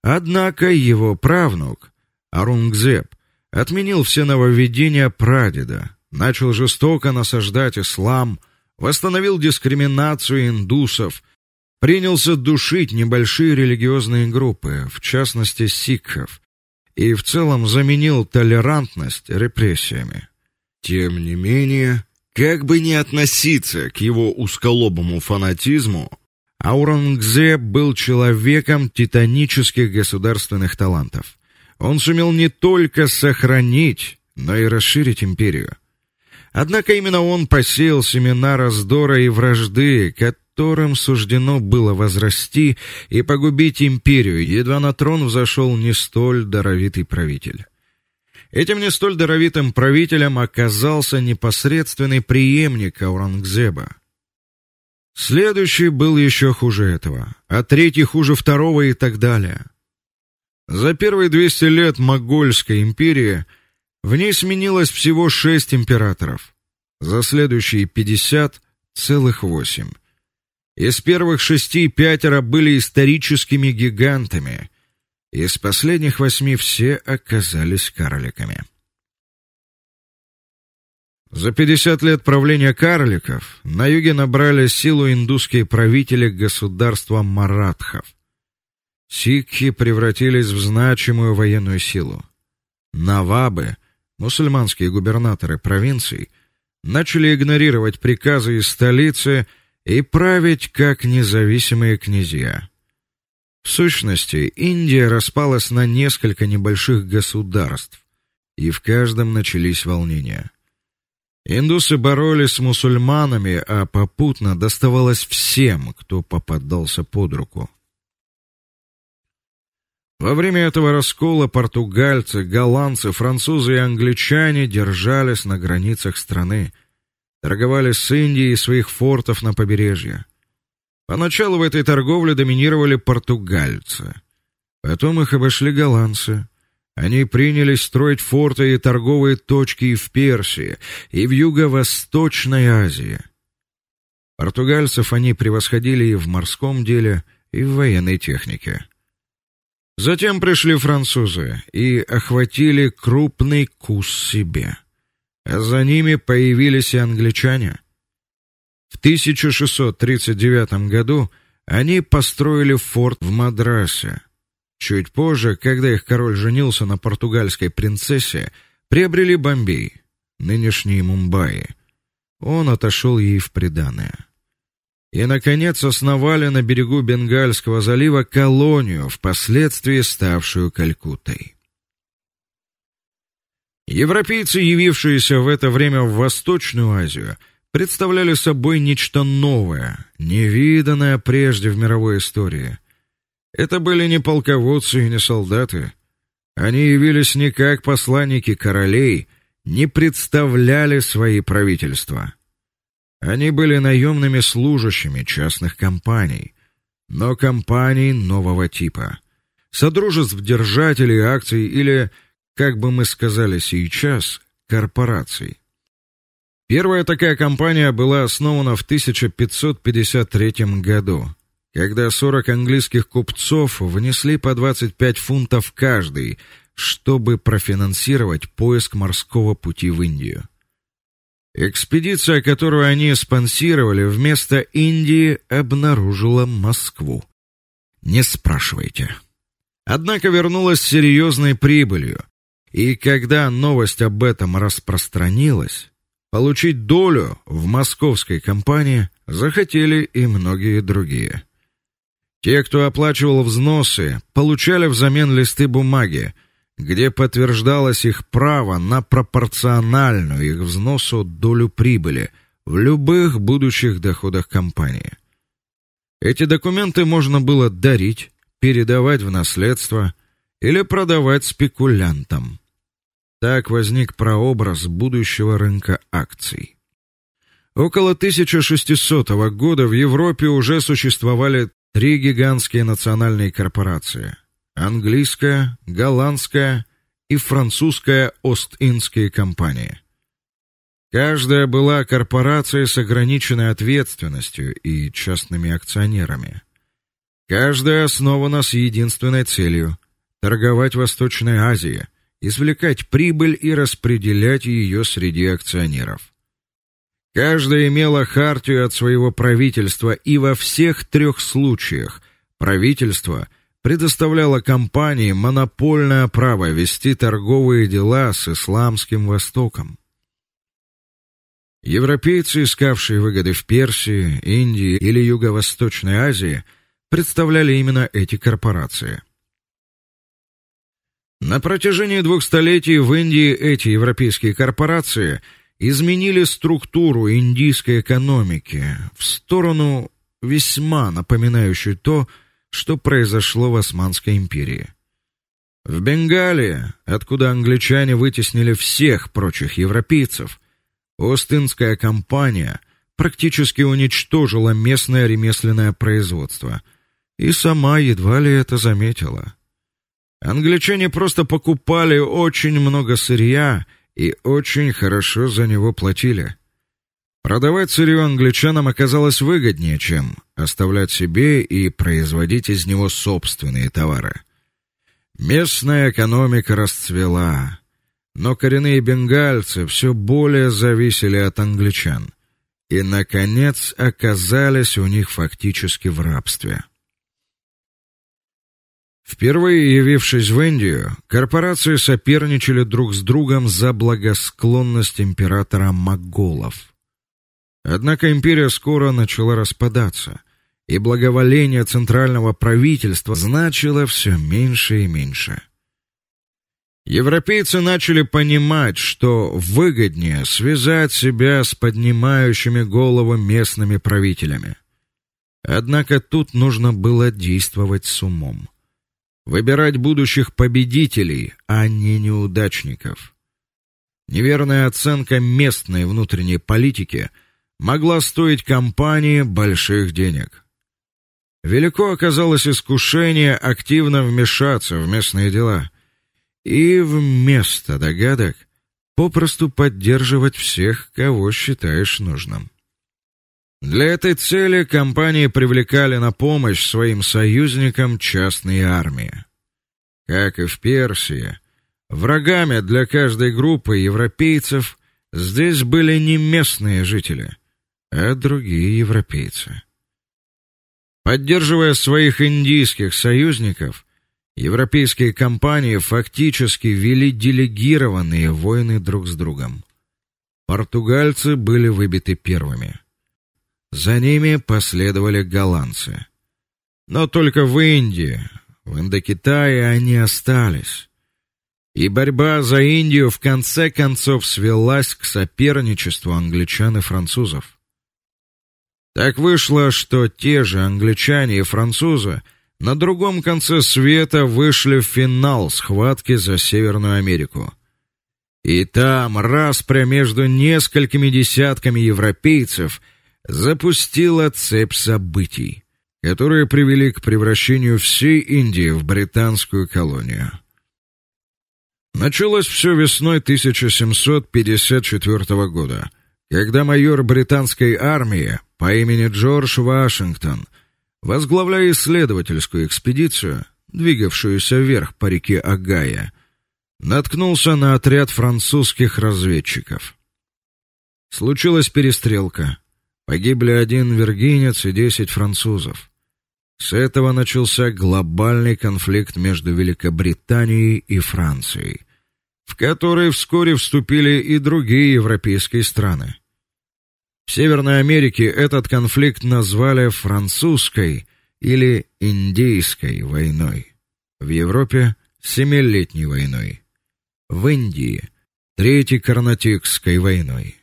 Speaker 1: Однако его правнук Арунгзеб отменил все нововведения прадеда, начал жестоко насаждать ислам, восстановил дискриминацию индусов, принялся душить небольшие религиозные группы, в частности сикхов, и в целом заменил толерантность репрессиями. Тем не менее, как бы ни относиться к его узколобому фанатизму, Аурангзеб был человеком титанических государственных талантов. Он сумел не только сохранить, но и расширить империю. Однако именно он посеял семена раздора и вражды, которым суждено было возрасти и погубить империю, едва на трон взошел не столь даровитый правитель. Этим не столь даровитым правителем оказался непосредственный преемник Аурангзеба. Следующий был еще хуже этого, а третий хуже второго и так далее. За первые 200 лет Могольской империи в ней сменилось всего шесть императоров. За следующие 50 целых восемь. Из первых шести пятеро были историческими гигантами. Из последних восьми все оказались карликами. За 50 лет правления карликов на юге набрали силу индусские правители государства маратхов. Сикхи превратились в значимую военную силу. Навабы, мусульманские губернаторы провинций, начали игнорировать приказы из столицы и править как независимые князья. В сущности, Индия распалась на несколько небольших государств, и в каждом начались волнения. Индусы боролись с мусульманами, а попутно доставалось всем, кто попадался под руку. Во время этого раскола португальцы, голландцы, французы и англичане держались на границах страны, торговали с Индией из своих фортов на побережье. Поначалу в этой торговле доминировали португальцы. Потом их обошли голландцы. Они принялись строить форты и торговые точки и в Персии, и в юго-восточной Азии. Португальцев они превосходили и в морском деле, и в военной технике. Затем пришли французы и охватили крупный кус себе. А за ними появились и англичане. В 1639 году они построили форт в Мадрасе. Чуть позже, когда их король женился на португальской принцессе, приобрели Бомбей, нынешний Мумбаи. Он отошел ей в приданое и наконец основали на берегу Бенгальского залива колонию, впоследствии ставшую Калькуттой. Европейцы, явившиеся в это время в Восточную Азию, представляли собой нечто новое, невиданное прежде в мировой истории. Это были не полководцы и не солдаты. Они явились не как посланники королей, не представляли свои правительства. Они были наемными служащими частных компаний, но компаний нового типа. Содружеств держателей акций или, как бы мы сказали сейчас, корпораций. Первая такая компания была основана в 1553 году, когда 40 английских купцов внесли по 25 фунтов каждый, чтобы профинансировать поиск морского пути в Индию. Экспедиция, которую они спонсировали, вместо Индии обнаружила Москву. Не спрашивайте. Однако вернулась с серьезной прибылью. И когда новость об этом распространилась, получить долю в московской компании захотели и многие другие. Те, кто оплачивал взносы, получали взамен листы бумаги, где подтверждалось их право на пропорциональную их взносу долю прибыли в любых будущих доходах компании. Эти документы можно было дарить, передавать в наследство или продавать спекулянтам. Так возник прообраз будущего рынка акций. Около 1600 года в Европе уже существовали три гигантские национальные корпорации: английская, голландская и французская Ост-Индские компании. Каждая была корпорацией с ограниченной ответственностью и частными акционерами. Каждая основана с единственной целью торговать Восточной Азией, извлекать прибыль и распределять ее среди акционеров. Каждая имела хартию от своего правительства, и во всех трех случаях правительство предоставляла компании монопольное право вести торговые дела с исламским Востоком. Европейцы, искавшие выгоды в Персии, Индии или Юго-Восточной Азии, представляли именно эти корпорации. На протяжении двух столетий в Индии эти европейские корпорации изменили структуру индийской экономики в сторону весьма напоминающую то, что произошло в Османской империи. В Бенгалии, откуда англичане вытеснили всех прочих европейцев, Остинская компания практически уничтожила местное ремесленное производство и сама едва ли это заметила. Англичане просто покупали очень много сырья и очень хорошо за него платили. Продавать сырье англичанам оказалось выгоднее, чем оставлять себе и производить из него собственные товары. Местная экономика расцвела, но коренные бенгальцы все более зависели от англичан и наконец оказались у них фактически в рабстве. Впервые явившись в Индию, корпорации соперничали друг с другом за благосклонность императора моголов. Однако империя скоро начала распадаться, и благоволение центрального правительства значило все меньше и меньше. Европейцы начали понимать, что выгоднее связать себя с поднимающими голову местными правителями. Однако тут нужно было действовать с умом. Выбирать будущих победителей, а не неудачников. Неверная оценка местной внутренней политики – могла стоить компании больших денег. Велико оказалось искушение активно вмешаться в местные дела и вместо догадок попросту поддерживать всех, кого считаешь нужным. Для этой цели компании привлекали на помощь своим союзникам частные армии. Как и в Персии, врагами для каждой группы европейцев здесь были не местные жители, а другие европейцы. Поддерживая своих индийских союзников, европейские компании фактически вели делегированные войны друг с другом. Португальцы были выбиты первыми. За ними последовали голландцы. Но только в Индии, в Индокитае они остались. И борьба за Индию в конце концов свелась к соперничеству англичан и французов. Так вышло, что те же англичане и французы на другом конце света вышли в финал схватки за Северную Америку. И там распря между несколькими десятками европейцев запустила цепь событий, которые привели к превращению всей Индии в британскую колонию. Началось все весной 1754 года, когда майор британской армии по имени Джордж Вашингтон, возглавляя исследовательскую экспедицию, двигавшуюся вверх по реке Агая, наткнулся на отряд французских разведчиков. Случилась перестрелка. Погибли один виргинец и десять французов. С этого начался глобальный конфликт между Великобританией и Францией, в который вскоре вступили и другие европейские страны. В Северной Америке этот конфликт назвали французской или индейской войной. В Европе семилетней войной. В Индии Третьей Карнатикской войной.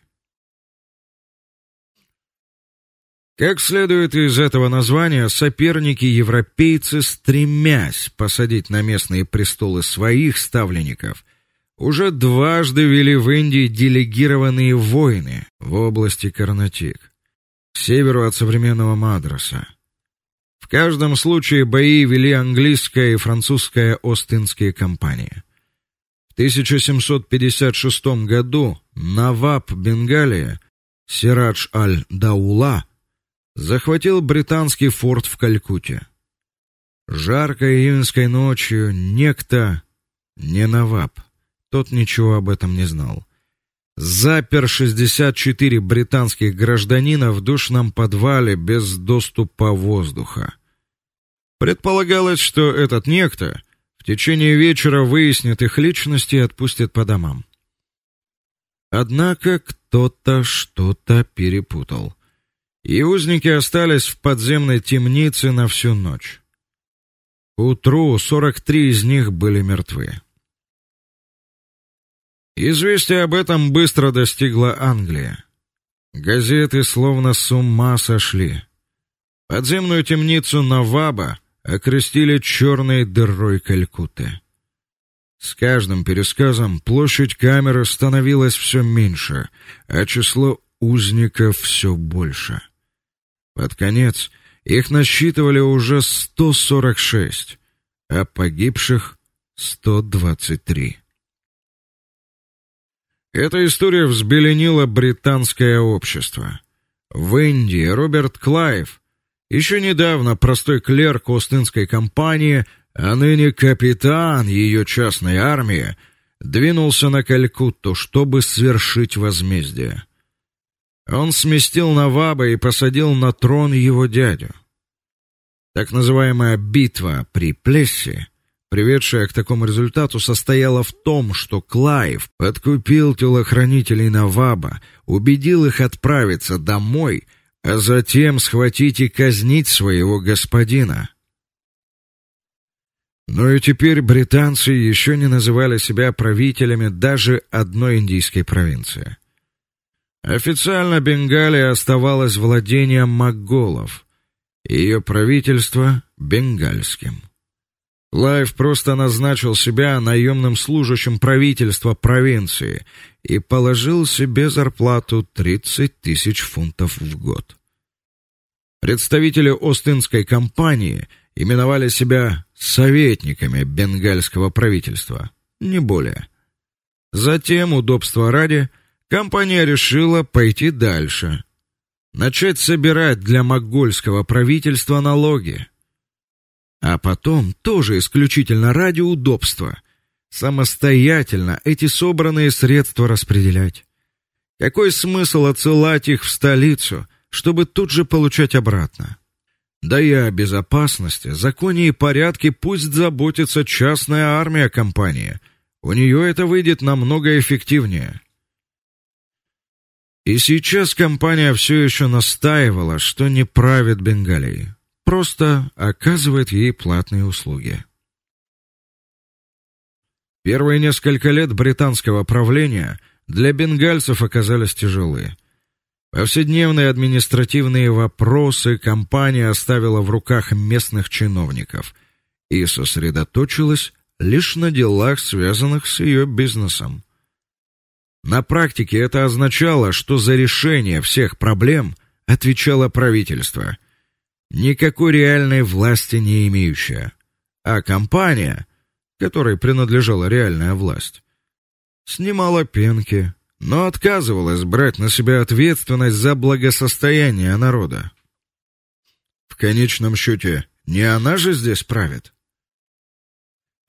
Speaker 1: Как следует из этого названия, соперники европейцы, стремясь посадить на местные престолы своих ставленников, уже дважды вели в Индии делегированные войны в области Карнатик, к северу от современного Мадраса. В каждом случае бои вели английская и французская Остинские компании. В 1756 году Наваб Бенгалия Сирадж аль-Даула захватил британский форт в Калькутте. Жаркой июньской ночью некто не Наваб тот ничего об этом не знал. Запер 64 британских гражданина в душном подвале без доступа воздуха. Предполагалось, что этот некто в течение вечера выяснит их личности и отпустит по домам. Однако кто-то что-то перепутал. И узники остались в подземной темнице на всю ночь. К утру 43 из них были мертвы. Известие об этом быстро достигло Англии. Газеты словно с ума сошли. Подземную темницу Наваба окрестили черной дырой Калькутты. С каждым пересказом площадь камеры становилась все меньше, а число узников все больше. Под конец их насчитывали уже 146, а погибших 123. Эта история взбеленила британское общество. В Индии Роберт Клайв, еще недавно простой клерк Ост-Индской компании, а ныне капитан ее частной армии, двинулся на Калькутту, чтобы свершить возмездие. Он сместил Наваба и посадил на трон его дядю. Так называемая битва при Плесси, приведшая к такому результату, состояла в том, что Клайв подкупил телохранителей Наваба, убедил их отправиться домой, а затем схватить и казнить своего господина. Но и теперь британцы еще не называли себя правителями даже одной индийской провинции. Официально Бенгалия оставалась владением монголов, ее правительство бенгальским. Лайв просто назначил себя наемным служащим правительства провинции и положил себе зарплату 30 тысяч фунтов в год. Представители Остинской компании именовали себя советниками бенгальского правительства, не более. Затем, удобства ради, компания решила пойти дальше, начать собирать для монгольского правительства налоги а потом тоже исключительно ради удобства самостоятельно эти собранные средства распределять. Какой смысл отсылать их в столицу, чтобы тут же получать обратно? Да и о безопасности, законе и порядке пусть заботится частная армия компании. У нее это выйдет намного эффективнее. И сейчас компания все еще настаивала, что не правит Бенгалией просто оказывает ей платные услуги. Первые несколько лет британского правления для бенгальцев оказались тяжелые. Повседневные административные вопросы компания оставила в руках местных чиновников и сосредоточилась лишь на делах, связанных с ее бизнесом. На практике это означало, что за решение всех проблем отвечало правительство – никакой реальной власти не имеющая, а компания, которой принадлежала реальная власть, снимала пенки, но отказывалась брать на себя ответственность за благосостояние народа. В конечном счете, не она же здесь правит.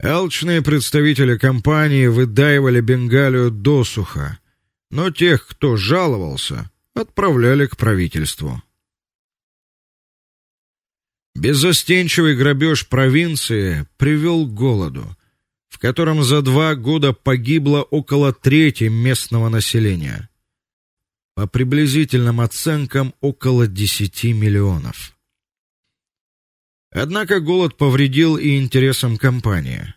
Speaker 1: Алчные представители компании выдаивали Бенгалию досуха, но тех, кто жаловался, отправляли к правительству. Безостенчивый грабеж провинции привел к голоду, в котором за два года погибло около трети местного населения. По приблизительным оценкам, около 10 миллионов. Однако голод повредил и интересам компании.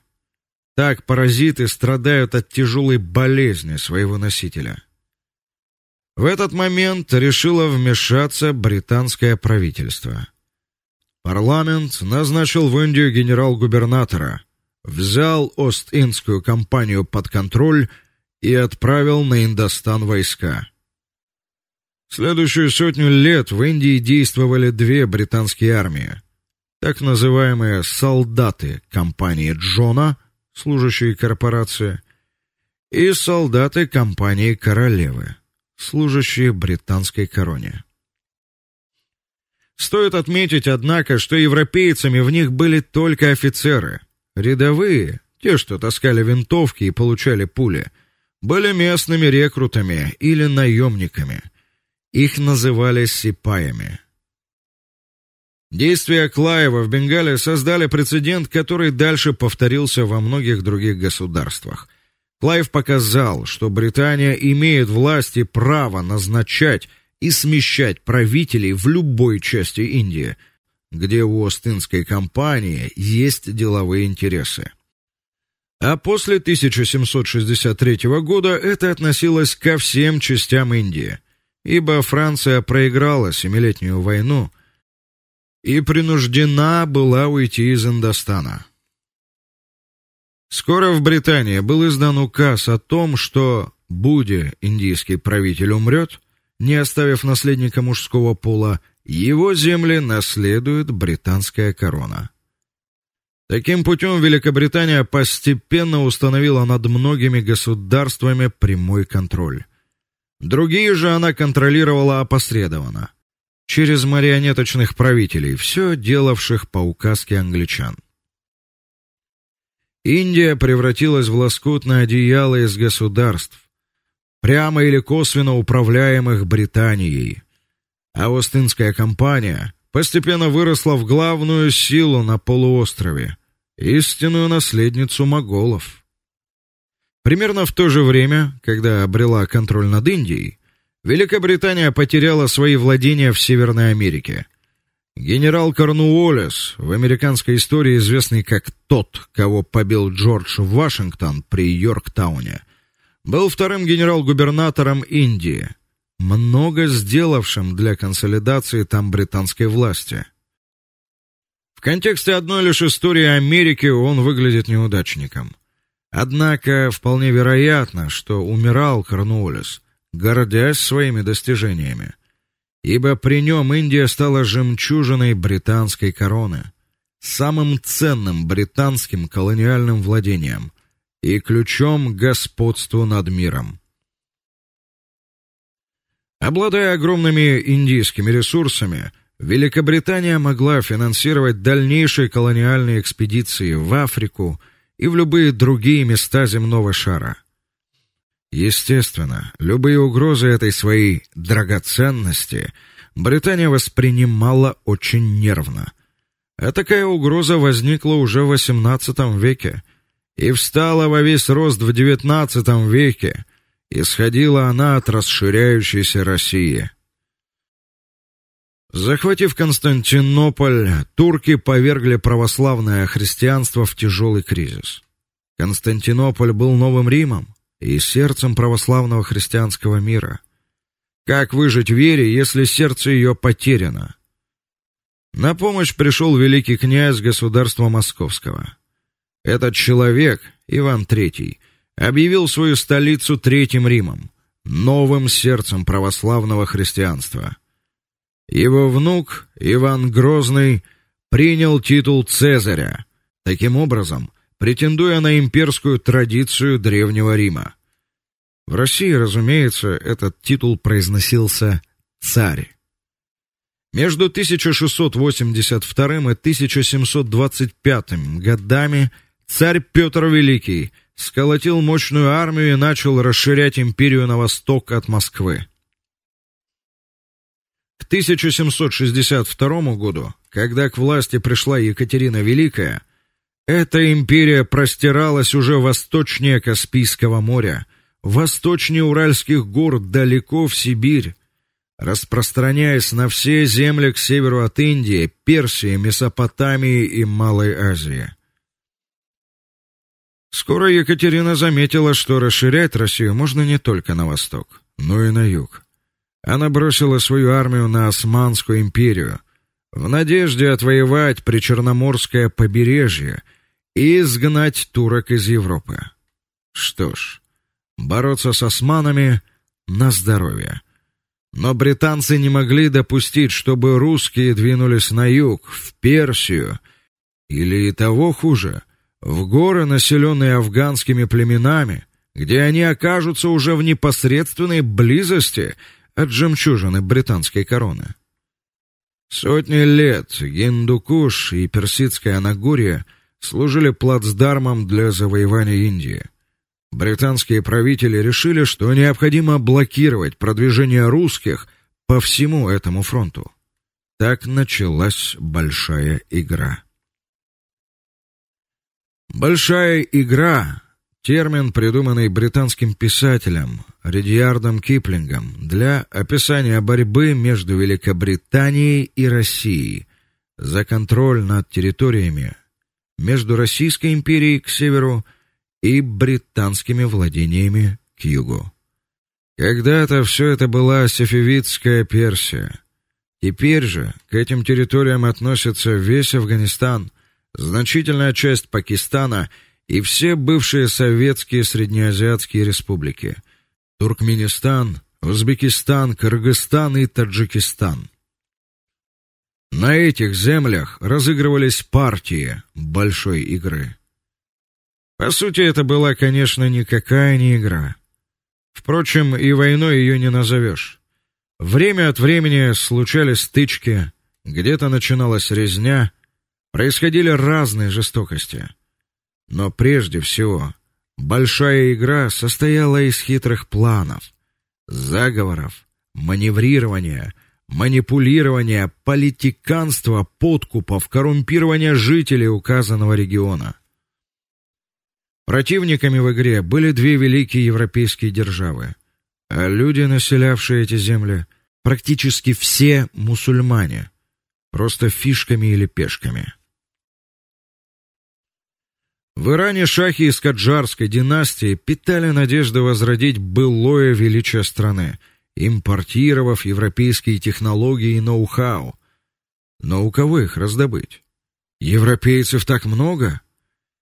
Speaker 1: Так паразиты страдают от тяжелой болезни своего носителя. В этот момент решило вмешаться британское правительство. Парламент назначил в Индию генерал-губернатора, взял Ост-Индскую компанию под контроль и отправил на Индостан войска. Следующую сотню лет в Индии действовали две британские армии. Так называемые солдаты компании Джона, служащие корпорации, и солдаты компании королевы, служащие британской короне. Стоит отметить, однако, что европейцами в них были только офицеры. Рядовые, те, что таскали винтовки и получали пули, были местными рекрутами или наемниками. Их называли сипаями. Действия Клаева в Бенгале создали прецедент, который дальше повторился во многих других государствах. Клайв показал, что Британия имеет власть и право назначать и смещать правителей в любой части Индии, где у Остинской компании есть деловые интересы. А после 1763 года это относилось ко всем частям Индии, ибо Франция проиграла Семилетнюю войну и принуждена была уйти из Индостана. Скоро в Британии был издан указ о том, что будь индийский правитель умрет, не оставив наследника мужского пола, его земли наследует британская корона. Таким путем Великобритания постепенно установила над многими государствами прямой контроль. Другие же она контролировала опосредованно, через марионеточных правителей, все делавших по указке англичан. Индия превратилась в лоскутное одеяло из государств, прямо или косвенно управляемых Британией. А Остинская компания постепенно выросла в главную силу на полуострове, истинную наследницу моголов. Примерно в то же время, когда обрела контроль над Индией, Великобритания потеряла свои владения в Северной Америке. Генерал Корнуоллес, в американской истории известный как тот, кого побил Джордж Вашингтон при Йорктауне, был вторым генерал-губернатором Индии много сделавшим для консолидации там британской власти. В контексте одной лишь истории Америки он выглядит неудачником. Однако вполне вероятно, что умирал Корнуоллес, гордясь своими достижениями, ибо при нем Индия стала жемчужиной британской короны, самым ценным британским колониальным владением и ключом к господству над миром. Обладая огромными индийскими ресурсами, Великобритания могла финансировать дальнейшие колониальные экспедиции в Африку и в любые другие места земного шара. Естественно, любые угрозы этой своей драгоценности Британия воспринимала очень нервно. А такая угроза возникла уже в XVIII веке и встала во весь рост в XIX веке Исходила она от расширяющейся России. Захватив Константинополь, турки повергли православное христианство в тяжелый кризис. Константинополь был новым Римом и сердцем православного христианского мира. Как выжить в вере, если сердце ее потеряно? На помощь пришел великий князь государства Московского. Этот человек, Иван III, объявил свою столицу Третьим Римом, новым сердцем православного христианства. Его внук Иван Грозный принял титул Цезаря, таким образом претендуя на имперскую традицию древнего Рима. В России, разумеется, этот титул произносился царь. Между 1682 и 1725 годами царь Петр Великий сколотил мощную армию и начал расширять империю на восток от Москвы. К 1762 году, когда к власти пришла Екатерина Великая, эта империя простиралась уже восточнее Каспийского моря, восточнее Уральских гор, далеко в Сибирь, распространяясь на все земли к северу от Индии, Персии, Месопотамии и Малой Азии. Скоро Екатерина заметила, что расширять Россию можно не только на восток, но и на юг. Она бросила свою армию на Османскую империю в надежде отвоевать причерноморское побережье и изгнать турок из Европы. Что ж, бороться с османами на здоровье. Но британцы не могли допустить, чтобы русские двинулись на юг, в Персию, или и того хуже — в горы, населенные афганскими племенами, где они окажутся уже в непосредственной близости от жемчужины британской короны. Сотни лет Гиндукуш и персидская Нагорье служили плацдармом для завоевания Индии. Британские правители решили, что необходимо блокировать продвижение русских по всему этому фронту. Так началась большая игра. Большая игра термин, придуманный британским писателем Редьярдом Киплингом для описания борьбы между Великобританией и Россией за контроль над территориями между Российской империей к северу и британскими владениями к югу. Когда-то все это была сефевидская Персия. Теперь же к этим территориям относятся весь Афганистан, значительная часть Пакистана и все бывшие советские среднеазиатские республики: Туркменистан, Узбекистан, Кыргызстан и Таджикистан. На этих землях разыгрывались партии большой игры. По сути, это была, конечно, никакая не игра. Впрочем, и войной ее не назовешь. Время от времени случались стычки, где-то начиналась резня, происходили разные жестокости. Но прежде всего, большая игра состояла из хитрых планов, заговоров, маневрирования, манипулирования, политиканства, подкупов, коррумпирования жителей указанного региона. Противниками в игре были две великие европейские державы, а люди, населявшие эти земли, практически все мусульмане, просто фишками или пешками. В Иране шахи из Каджарской династии питали надежды возродить былое величие страны, импортировав европейские технологии и ноу-хау. Но у кого их раздобыть? Европейцев так много.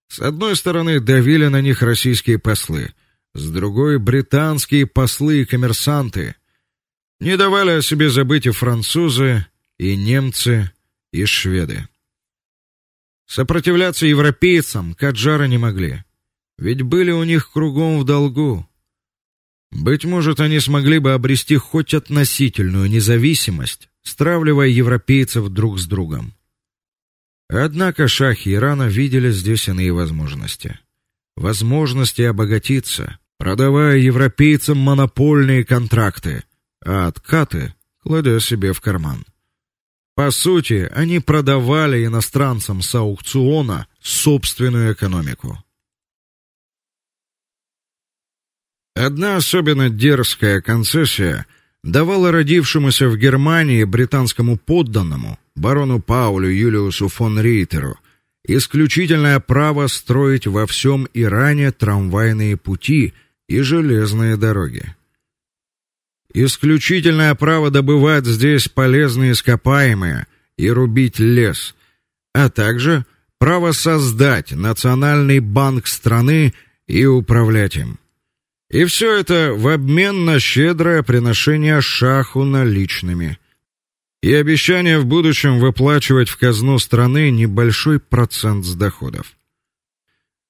Speaker 1: С одной стороны, давили на них российские послы, с другой британские послы и коммерсанты. Не давали о себе забыть и французы, и немцы, и шведы. Сопротивляться европейцам каджары не могли, ведь были у них кругом в долгу. Быть может, они смогли бы обрести хоть относительную независимость, стравливая европейцев друг с другом. Однако шахи Ирана видели здесь иные возможности. Возможности обогатиться, продавая европейцам монопольные контракты, а откаты кладя себе в карман. По сути, они продавали иностранцам с аукциона собственную экономику. Одна особенно дерзкая концессия давала родившемуся в Германии британскому подданному барону Паулю Юлиусу фон Рейтеру исключительное право строить во всем Иране трамвайные пути и железные дороги исключительное право добывать здесь полезные ископаемые и рубить лес, а также право создать национальный банк страны и управлять им. И все это в обмен на щедрое приношение шаху наличными и обещание в будущем выплачивать в казну страны небольшой процент с доходов.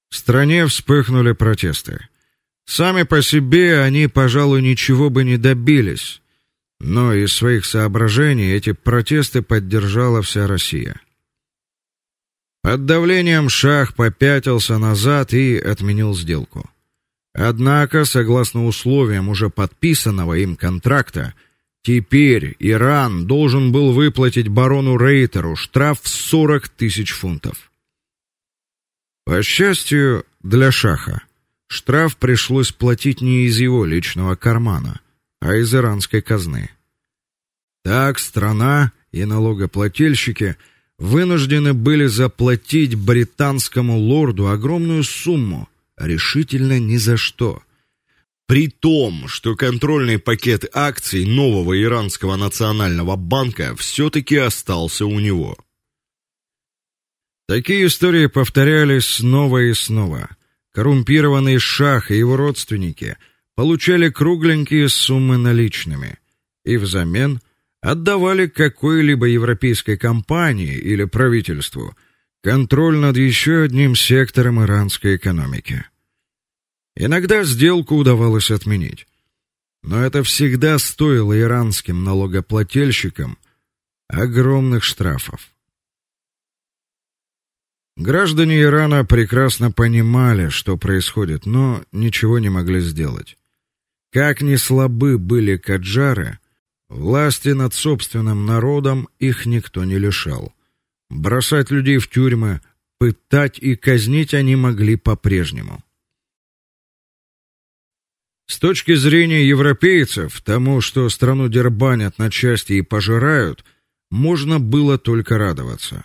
Speaker 1: В стране вспыхнули протесты. Сами по себе они, пожалуй, ничего бы не добились, но из своих соображений эти протесты поддержала вся Россия. Под давлением шах попятился назад и отменил сделку. Однако, согласно условиям уже подписанного им контракта, теперь Иран должен был выплатить барону Рейтеру штраф в 40 тысяч фунтов. По счастью для шаха, Штраф пришлось платить не из его личного кармана, а из иранской казны. Так страна и налогоплательщики вынуждены были заплатить британскому лорду огромную сумму, решительно ни за что. При том, что контрольный пакет акций нового иранского национального банка все таки остался у него. Такие истории повторялись снова и снова. Коррумпированный шах и его родственники получали кругленькие суммы наличными и взамен отдавали какой-либо европейской компании или правительству контроль над еще одним сектором иранской экономики. Иногда сделку удавалось отменить, но это всегда стоило иранским налогоплательщикам огромных штрафов. Граждане Ирана прекрасно понимали, что происходит, но ничего не могли сделать. Как ни слабы были каджары, власти над собственным народом их никто не лишал. Бросать людей в тюрьмы, пытать и казнить они могли по-прежнему. С точки зрения европейцев, тому, что страну дербанят на части и пожирают, можно было только радоваться.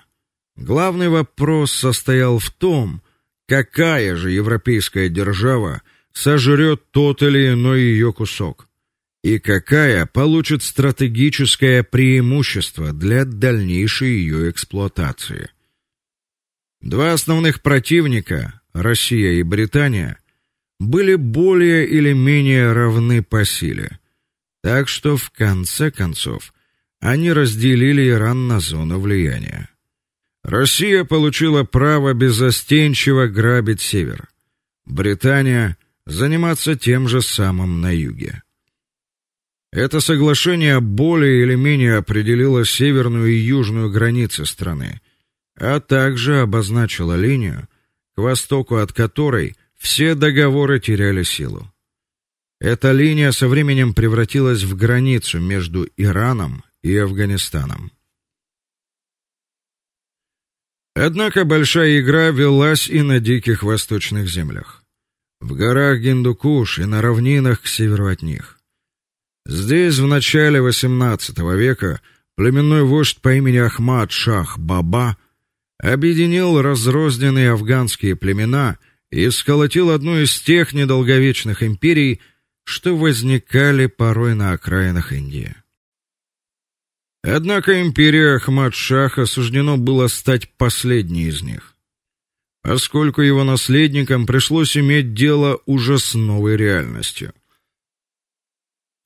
Speaker 1: Главный вопрос состоял в том, какая же европейская держава сожрет тот или иной ее кусок. И какая получит стратегическое преимущество для дальнейшей ее эксплуатации. Два основных противника, Россия и Британия, были более или менее равны по силе. Так что в конце концов они разделили Иран на зоны влияния. Россия получила право безостенчиво грабить север. Британия заниматься тем же самым на юге. Это соглашение более или менее определило северную и южную границы страны, а также обозначило линию, к востоку от которой все договоры теряли силу. Эта линия со временем превратилась в границу между Ираном и Афганистаном. Однако большая игра велась и на диких восточных землях, в горах Гиндукуш и на равнинах к северу от них. Здесь в начале XVIII века племенной вождь по имени Ахмад Шах Баба объединил разрозненные афганские племена и сколотил одну из тех недолговечных империй, что возникали порой на окраинах Индии. Однако империя Ахмад-Шаха суждено было стать последней из них, поскольку его наследникам пришлось иметь дело уже с новой реальностью.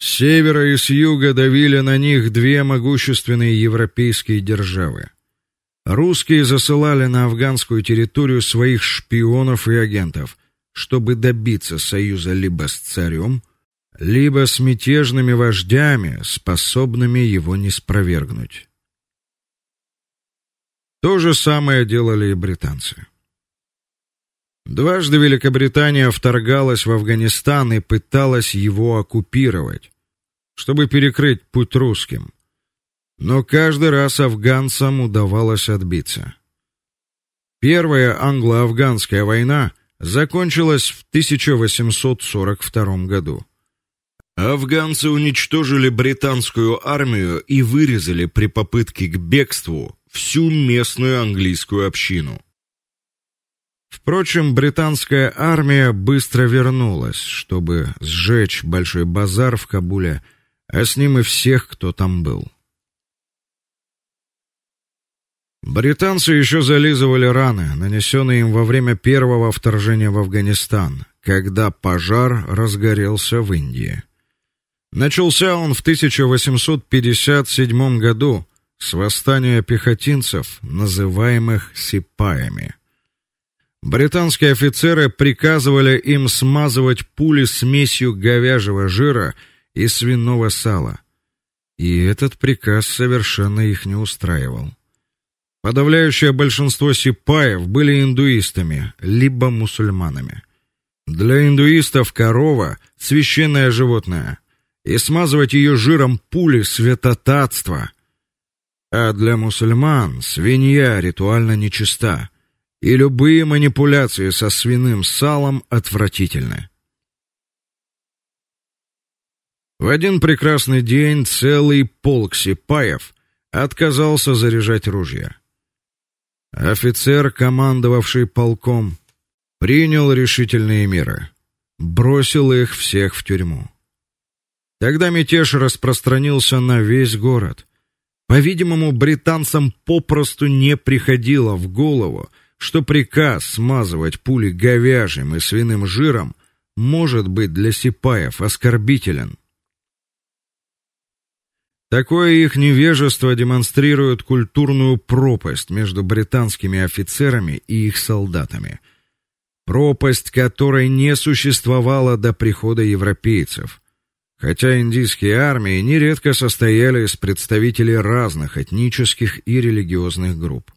Speaker 1: С севера и с юга давили на них две могущественные европейские державы. Русские засылали на афганскую территорию своих шпионов и агентов, чтобы добиться союза либо с царем, либо с мятежными вождями, способными его не спровергнуть. То же самое делали и британцы. Дважды Великобритания вторгалась в Афганистан и пыталась его оккупировать, чтобы перекрыть путь русским. Но каждый раз афганцам удавалось отбиться. Первая англо-афганская война закончилась в 1842 году. Афганцы уничтожили британскую армию и вырезали при попытке к бегству всю местную английскую общину. Впрочем, британская армия быстро вернулась, чтобы сжечь большой базар в Кабуле, а с ним и всех, кто там был. Британцы еще зализывали раны, нанесенные им во время первого вторжения в Афганистан, когда пожар разгорелся в Индии. Начался он в 1857 году с восстания пехотинцев, называемых сипаями. Британские офицеры приказывали им смазывать пули смесью говяжьего жира и свиного сала. И этот приказ совершенно их не устраивал. Подавляющее большинство сипаев были индуистами либо мусульманами. Для индуистов корова священное животное, и смазывать ее жиром пули святотатства. А для мусульман свинья ритуально нечиста, и любые манипуляции со свиным салом отвратительны. В один прекрасный день целый полк сипаев отказался заряжать ружья. Офицер, командовавший полком, принял решительные меры, бросил их всех в тюрьму. Тогда мятеж распространился на весь город. По-видимому, британцам попросту не приходило в голову, что приказ смазывать пули говяжьим и свиным жиром может быть для сипаев оскорбителен. Такое их невежество демонстрирует культурную пропасть между британскими офицерами и их солдатами. Пропасть, которой не существовало до прихода европейцев хотя индийские армии нередко состояли из представителей разных этнических и религиозных групп.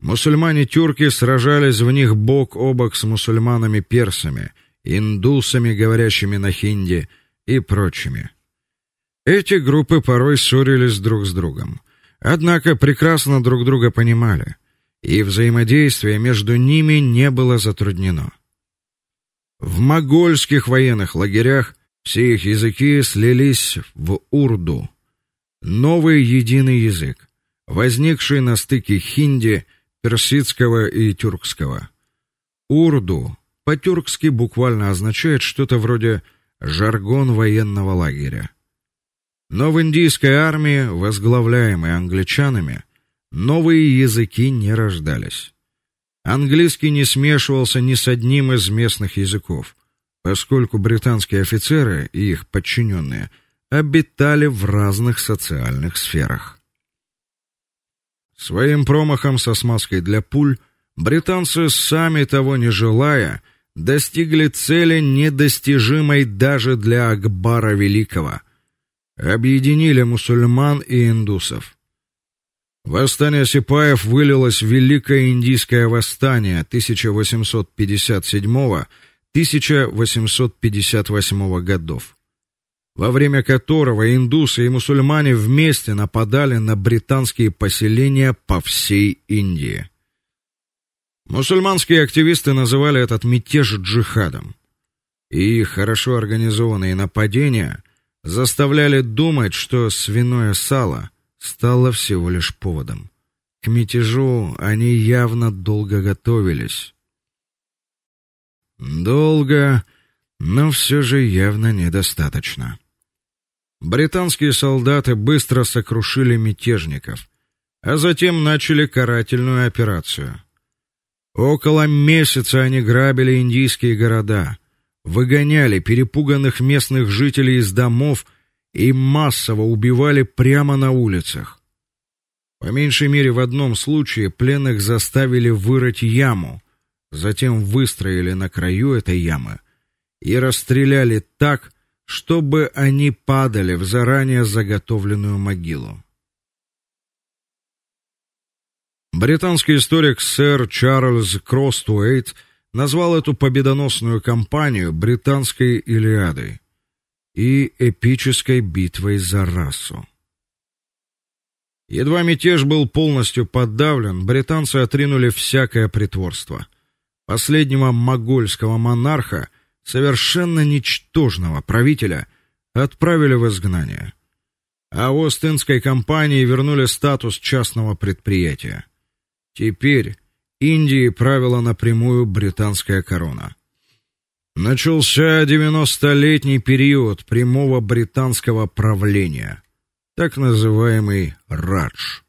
Speaker 1: Мусульмане-тюрки сражались в них бок о бок с мусульманами-персами, индусами, говорящими на хинди, и прочими. Эти группы порой ссорились друг с другом, однако прекрасно друг друга понимали, и взаимодействие между ними не было затруднено. В могольских военных лагерях все их языки слились в урду, новый единый язык, возникший на стыке хинди, персидского и тюркского. Урду по-тюркски буквально означает что-то вроде жаргон военного лагеря. Но в индийской армии, возглавляемой англичанами, новые языки не рождались. Английский не смешивался ни с одним из местных языков, поскольку британские офицеры и их подчиненные обитали в разных социальных сферах. Своим промахом со смазкой для пуль британцы, сами того не желая, достигли цели недостижимой даже для Акбара Великого. Объединили мусульман и индусов. Восстание сипаев вылилось в Великое индийское восстание 1857-1858 годов, во время которого индусы и мусульмане вместе нападали на британские поселения по всей Индии. Мусульманские активисты называли этот мятеж джихадом. И их хорошо организованные нападения заставляли думать, что свиное сало стало всего лишь поводом. К мятежу они явно долго готовились. Долго, но все же явно недостаточно. Британские солдаты быстро сокрушили мятежников, а затем начали карательную операцию. Около месяца они грабили индийские города, выгоняли перепуганных местных жителей из домов и массово убивали прямо на улицах. По меньшей мере в одном случае пленных заставили вырыть яму, затем выстроили на краю этой ямы и расстреляли так, чтобы они падали в заранее заготовленную могилу. Британский историк сэр Чарльз Кростуэйт назвал эту победоносную кампанию британской Илиадой и эпической битвой за расу. Едва мятеж был полностью подавлен, британцы отринули всякое притворство. Последнего могольского монарха, совершенно ничтожного правителя, отправили в изгнание. А Ост-Индской компании вернули статус частного предприятия. Теперь Индией правила напрямую британская корона. Начался девяностолетний период прямого британского правления, так называемый Радж.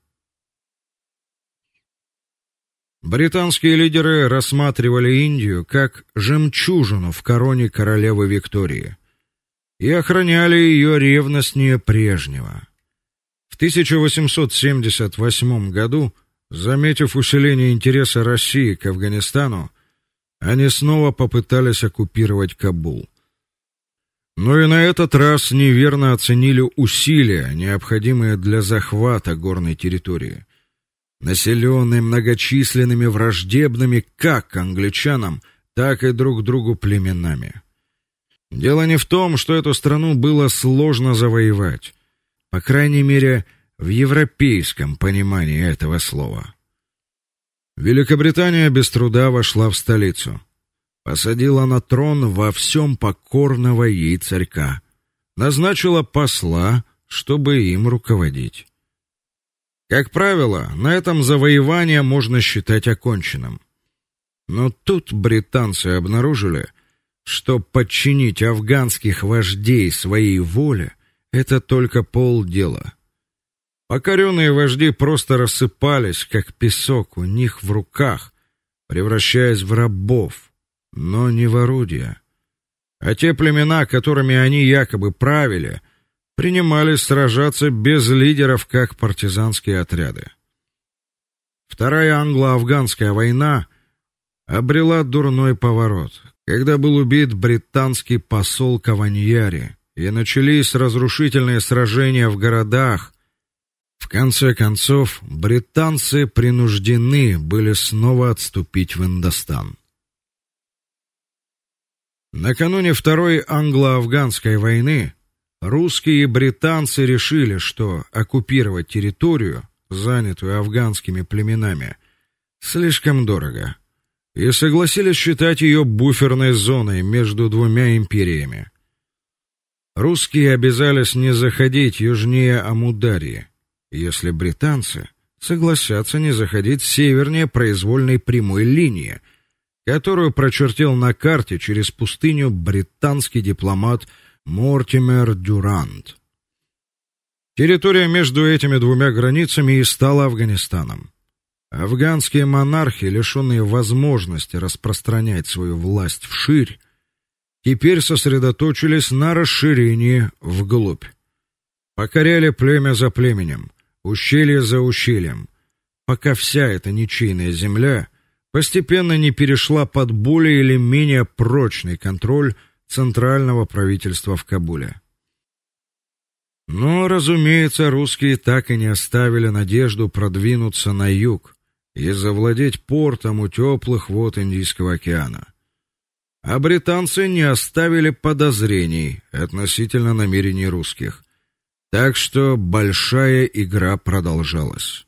Speaker 1: Британские лидеры рассматривали Индию как жемчужину в короне королевы Виктории и охраняли ее ревностнее прежнего. В 1878 году Заметив усиление интереса России к Афганистану, они снова попытались оккупировать Кабул. Но и на этот раз неверно оценили усилия, необходимые для захвата горной территории, населенной многочисленными враждебными как англичанам, так и друг другу племенами. Дело не в том, что эту страну было сложно завоевать. По крайней мере, в европейском понимании этого слова. Великобритания без труда вошла в столицу, посадила на трон во всем покорного ей царька, назначила посла, чтобы им руководить. Как правило, на этом завоевание можно считать оконченным. Но тут британцы обнаружили, что подчинить афганских вождей своей воле это только полдела. Покоренные вожди просто рассыпались, как песок у них в руках, превращаясь в рабов, но не в орудия. А те племена, которыми они якобы правили, принимались сражаться без лидеров, как партизанские отряды. Вторая англо-афганская война обрела дурной поворот, когда был убит британский посол Каваньяри, и начались разрушительные сражения в городах, в конце концов, британцы принуждены были снова отступить в Индостан. Накануне Второй англо-афганской войны русские и британцы решили, что оккупировать территорию, занятую афганскими племенами, слишком дорого, и согласились считать ее буферной зоной между двумя империями. Русские обязались не заходить южнее Амударьи если британцы согласятся не заходить севернее произвольной прямой линии, которую прочертил на карте через пустыню британский дипломат Мортимер Дюрант. Территория между этими двумя границами и стала Афганистаном. Афганские монархи, лишенные возможности распространять свою власть вширь, теперь сосредоточились на расширении вглубь. Покоряли племя за племенем, ущелье за ущельем, пока вся эта ничейная земля постепенно не перешла под более или менее прочный контроль центрального правительства в Кабуле. Но, разумеется, русские так и не оставили надежду продвинуться на юг и завладеть портом у теплых вод Индийского океана. А британцы не оставили подозрений относительно намерений русских. Так что большая игра продолжалась.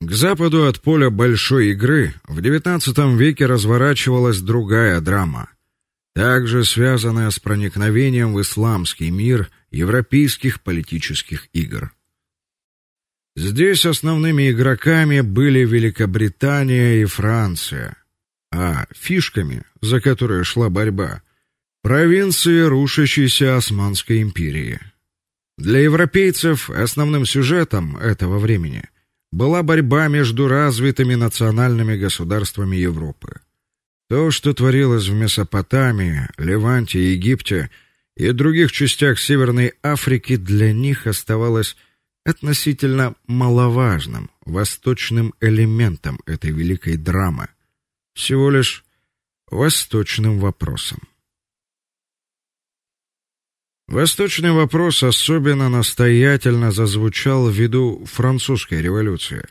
Speaker 1: К западу от поля большой игры в XIX веке разворачивалась другая драма, также связанная с проникновением в исламский мир европейских политических игр. Здесь основными игроками были Великобритания и Франция, а фишками, за которые шла борьба, провинции рушащейся Османской империи. Для европейцев основным сюжетом этого времени – была борьба между развитыми национальными государствами Европы. То, что творилось в Месопотамии, Леванте, Египте и других частях Северной Африки, для них оставалось относительно маловажным восточным элементом этой великой драмы, всего лишь восточным вопросом. Восточный вопрос особенно настоятельно зазвучал ввиду французской революции,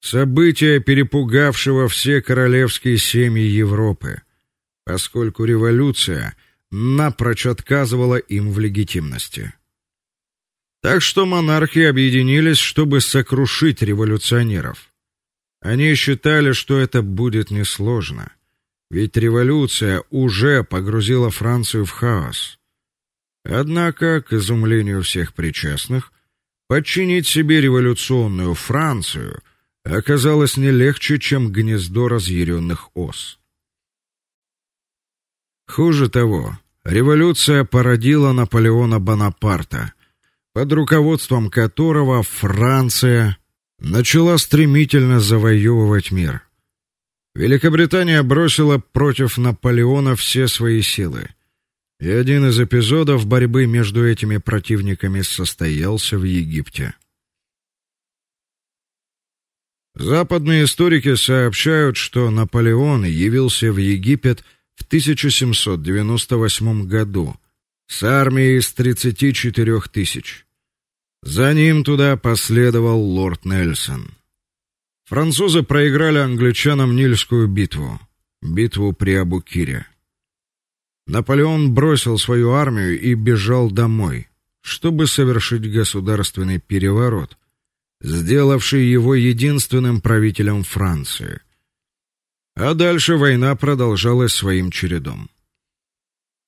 Speaker 1: события, перепугавшего все королевские семьи Европы, поскольку революция напрочь отказывала им в легитимности. Так что монархи объединились, чтобы сокрушить революционеров. Они считали, что это будет несложно, ведь революция уже погрузила Францию в хаос. Однако, к изумлению всех причастных, подчинить себе революционную Францию оказалось не легче, чем гнездо разъяренных ос. Хуже того, революция породила Наполеона Бонапарта, под руководством которого Франция начала стремительно завоевывать мир. Великобритания бросила против Наполеона все свои силы. И один из эпизодов борьбы между этими противниками состоялся в Египте. Западные историки сообщают, что Наполеон явился в Египет в 1798 году с армией из 34 тысяч. За ним туда последовал лорд Нельсон. Французы проиграли англичанам Нильскую битву, битву при Абукире. Наполеон бросил свою армию и бежал домой, чтобы совершить государственный переворот, сделавший его единственным правителем Франции. А дальше война продолжалась своим чередом.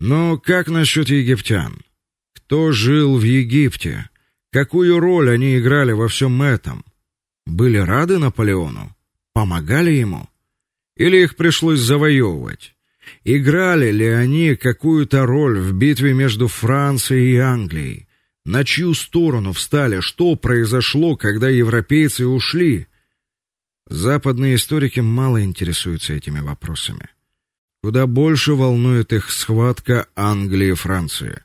Speaker 1: Но как насчет египтян? Кто жил в Египте? Какую роль они играли во всем этом? Были рады Наполеону? Помогали ему? Или их пришлось завоевывать? Играли ли они какую-то роль в битве между Францией и Англией? На чью сторону встали? Что произошло, когда европейцы ушли? Западные историки мало интересуются этими вопросами. Куда больше волнует их схватка Англии и Франции.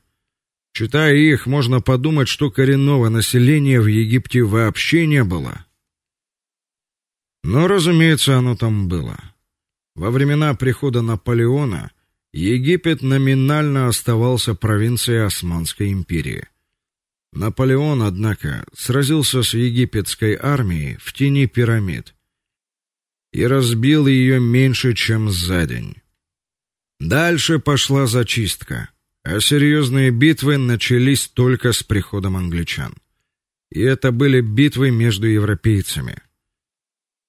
Speaker 1: Читая их, можно подумать, что коренного населения в Египте вообще не было. Но, разумеется, оно там было. Во времена прихода Наполеона Египет номинально оставался провинцией Османской империи. Наполеон, однако, сразился с египетской армией в тени пирамид и разбил ее меньше, чем за день. Дальше пошла зачистка, а серьезные битвы начались только с приходом англичан. И это были битвы между европейцами.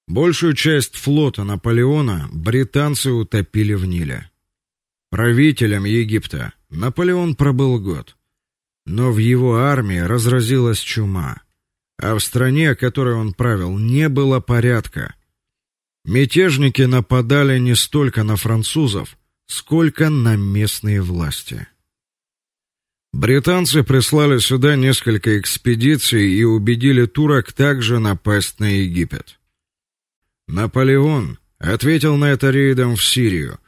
Speaker 1: Большую часть флота Наполеона британцы утопили в Ниле. Правителем Египта Наполеон пробыл год, но в его армии разразилась чума, а в стране, которой он правил, не было порядка. Мятежники нападали не столько на французов, сколько на местные власти. Британцы прислали сюда несколько экспедиций и убедили турок также напасть на Египет. Наполеон ответил на это рейдом в Сирию,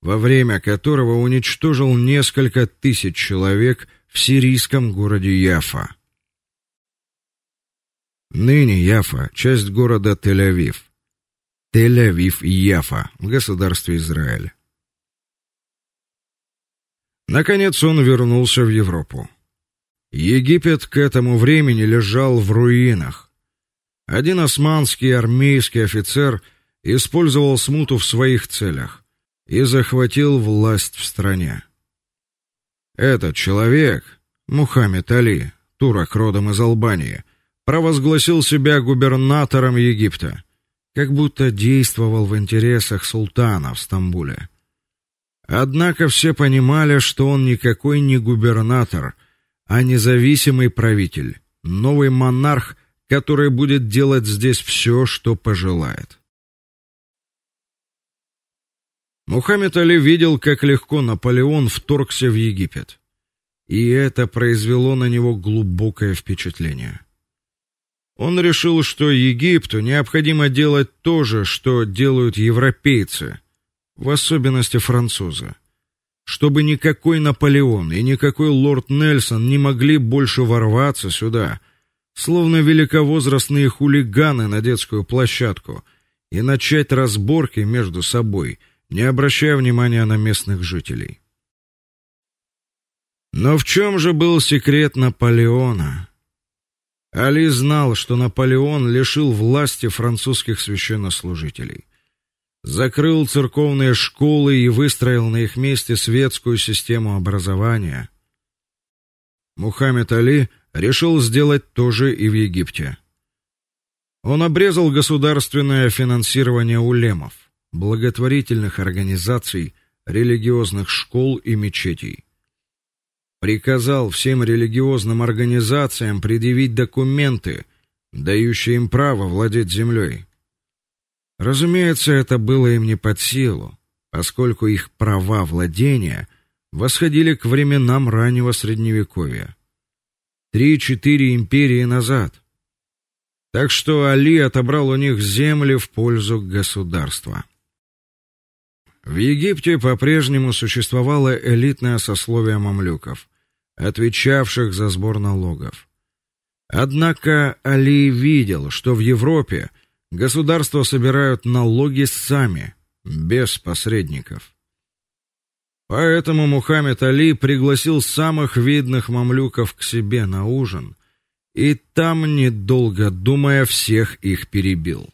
Speaker 1: во время которого уничтожил несколько тысяч человек в сирийском городе Яфа. Ныне Яфа часть города Тель-Авив. Тель-Авив и Яфа в государстве Израиль. Наконец он вернулся в Европу. Египет к этому времени лежал в руинах. Один османский армейский офицер использовал смуту в своих целях и захватил власть в стране. Этот человек, Мухаммед Али, турок родом из Албании, провозгласил себя губернатором Египта, как будто действовал в интересах султана в Стамбуле. Однако все понимали, что он никакой не губернатор, а независимый правитель, новый монарх, который будет делать здесь все, что пожелает. Мухаммед Али видел, как легко Наполеон вторгся в Египет, и это произвело на него глубокое впечатление. Он решил, что Египту необходимо делать то же, что делают европейцы, в особенности французы, чтобы никакой Наполеон и никакой лорд Нельсон не могли больше ворваться сюда, словно великовозрастные хулиганы на детскую площадку, и начать разборки между собой, не обращая внимания на местных жителей. Но в чем же был секрет Наполеона? Али знал, что Наполеон лишил власти французских священнослужителей закрыл церковные школы и выстроил на их месте светскую систему образования. Мухаммед Али решил сделать то же и в Египте. Он обрезал государственное финансирование улемов, благотворительных организаций, религиозных школ и мечетей. Приказал всем религиозным организациям предъявить документы, дающие им право владеть землей. Разумеется, это было им не под силу, поскольку их права владения восходили к временам раннего средневековья. Три-четыре империи назад. Так что Али отобрал у них земли в пользу государства. В Египте по-прежнему существовало элитное сословие мамлюков, отвечавших за сбор налогов. Однако Али видел, что в Европе Государства собирают налоги сами, без посредников. Поэтому Мухаммед Али пригласил самых видных мамлюков к себе на ужин, и там недолго думая всех их перебил.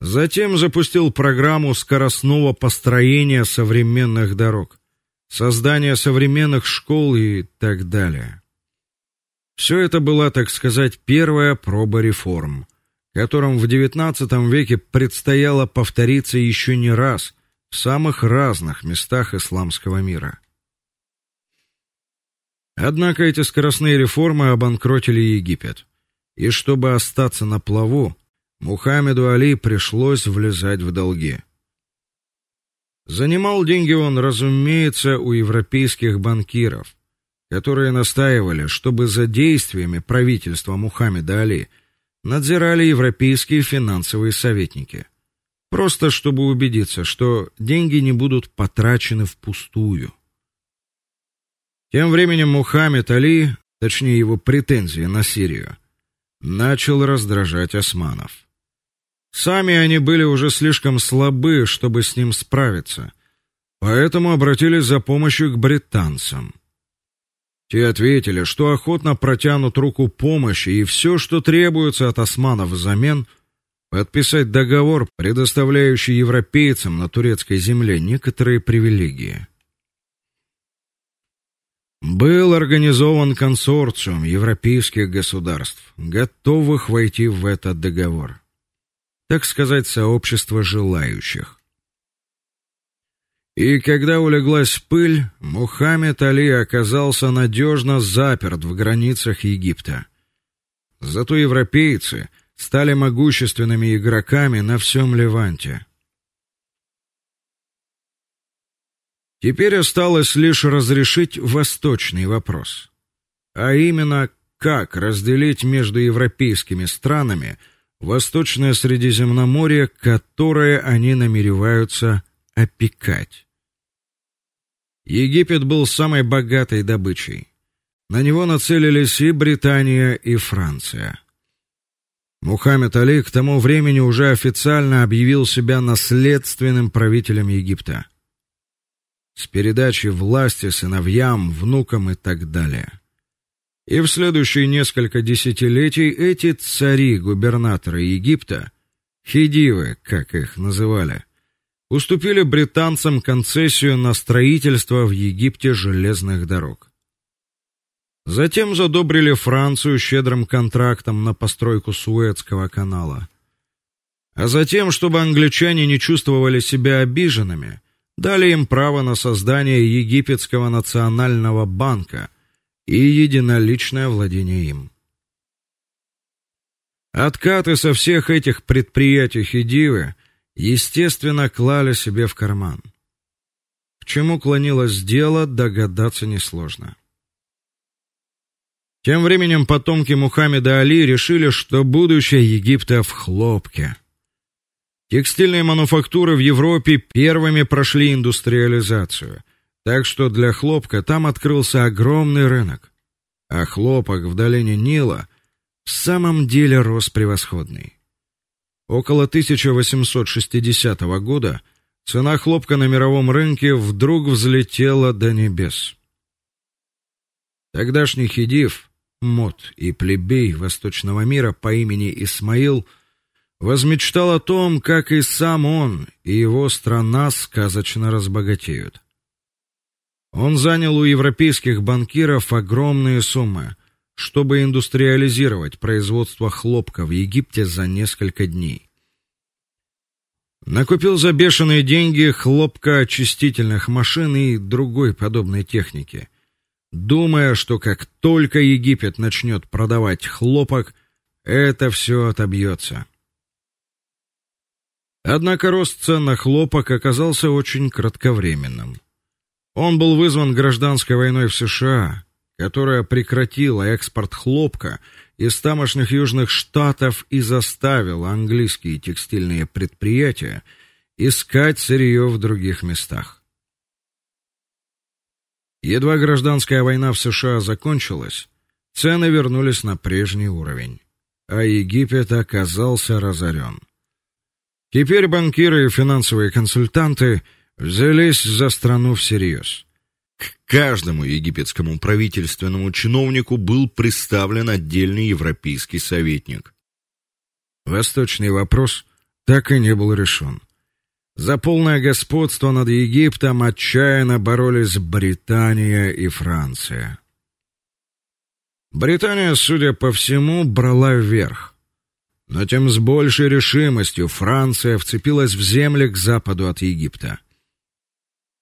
Speaker 1: Затем запустил программу скоростного построения современных дорог, создания современных школ и так далее. Все это была, так сказать, первая проба реформ которым в XIX веке предстояло повториться еще не раз в самых разных местах исламского мира. Однако эти скоростные реформы обанкротили Египет. И чтобы остаться на плаву, Мухаммеду Али пришлось влезать в долги. Занимал деньги он, разумеется, у европейских банкиров, которые настаивали, чтобы за действиями правительства Мухаммеда Али надзирали европейские финансовые советники. Просто чтобы убедиться, что деньги не будут потрачены впустую. Тем временем Мухаммед Али, точнее его претензии на Сирию, начал раздражать османов. Сами они были уже слишком слабы, чтобы с ним справиться, поэтому обратились за помощью к британцам. Те ответили, что охотно протянут руку помощи и все, что требуется от османов взамен, подписать договор, предоставляющий европейцам на турецкой земле некоторые привилегии. Был организован консорциум европейских государств, готовых войти в этот договор. Так сказать, сообщество желающих. И когда улеглась пыль, Мухаммед Али оказался надежно заперт в границах Египта. Зато европейцы стали могущественными игроками на всем Леванте. Теперь осталось лишь разрешить восточный вопрос, а именно как разделить между европейскими странами Восточное Средиземноморье, которое они намереваются опекать. Египет был самой богатой добычей. На него нацелились и Британия, и Франция. Мухаммед Али к тому времени уже официально объявил себя наследственным правителем Египта. С передачей власти сыновьям, внукам и так далее. И в следующие несколько десятилетий эти цари-губернаторы Египта, хидивы, как их называли, уступили британцам концессию на строительство в Египте железных дорог. Затем задобрили Францию щедрым контрактом на постройку Суэцкого канала. А затем, чтобы англичане не чувствовали себя обиженными, дали им право на создание египетского национального банка и единоличное владение им. Откаты со всех этих предприятий Хидивы, естественно, клали себе в карман. К чему клонилось дело, догадаться несложно. Тем временем потомки Мухаммеда Али решили, что будущее Египта в хлопке. Текстильные мануфактуры в Европе первыми прошли индустриализацию, так что для хлопка там открылся огромный рынок. А хлопок в долине Нила в самом деле рос превосходный. Около 1860 года цена хлопка на мировом рынке вдруг взлетела до небес. Тогдашний хидив, мод и плебей восточного мира по имени Исмаил возмечтал о том, как и сам он, и его страна сказочно разбогатеют. Он занял у европейских банкиров огромные суммы, чтобы индустриализировать производство хлопка в Египте за несколько дней. Накупил за бешеные деньги хлопкоочистительных машин и другой подобной техники, думая, что как только Египет начнет продавать хлопок, это все отобьется. Однако рост цен на хлопок оказался очень кратковременным. Он был вызван гражданской войной в США, которая прекратила экспорт хлопка из тамошних южных штатов и заставила английские текстильные предприятия искать сырье в других местах. Едва гражданская война в США закончилась, цены вернулись на прежний уровень, а Египет оказался разорен. Теперь банкиры и финансовые консультанты взялись за страну всерьез.
Speaker 2: К каждому египетскому правительственному чиновнику был представлен отдельный европейский советник.
Speaker 1: Восточный вопрос так и не был решен. За полное господство над Египтом отчаянно боролись Британия и Франция. Британия, судя по всему, брала вверх. Но тем с большей решимостью Франция вцепилась в земли к западу от Египта.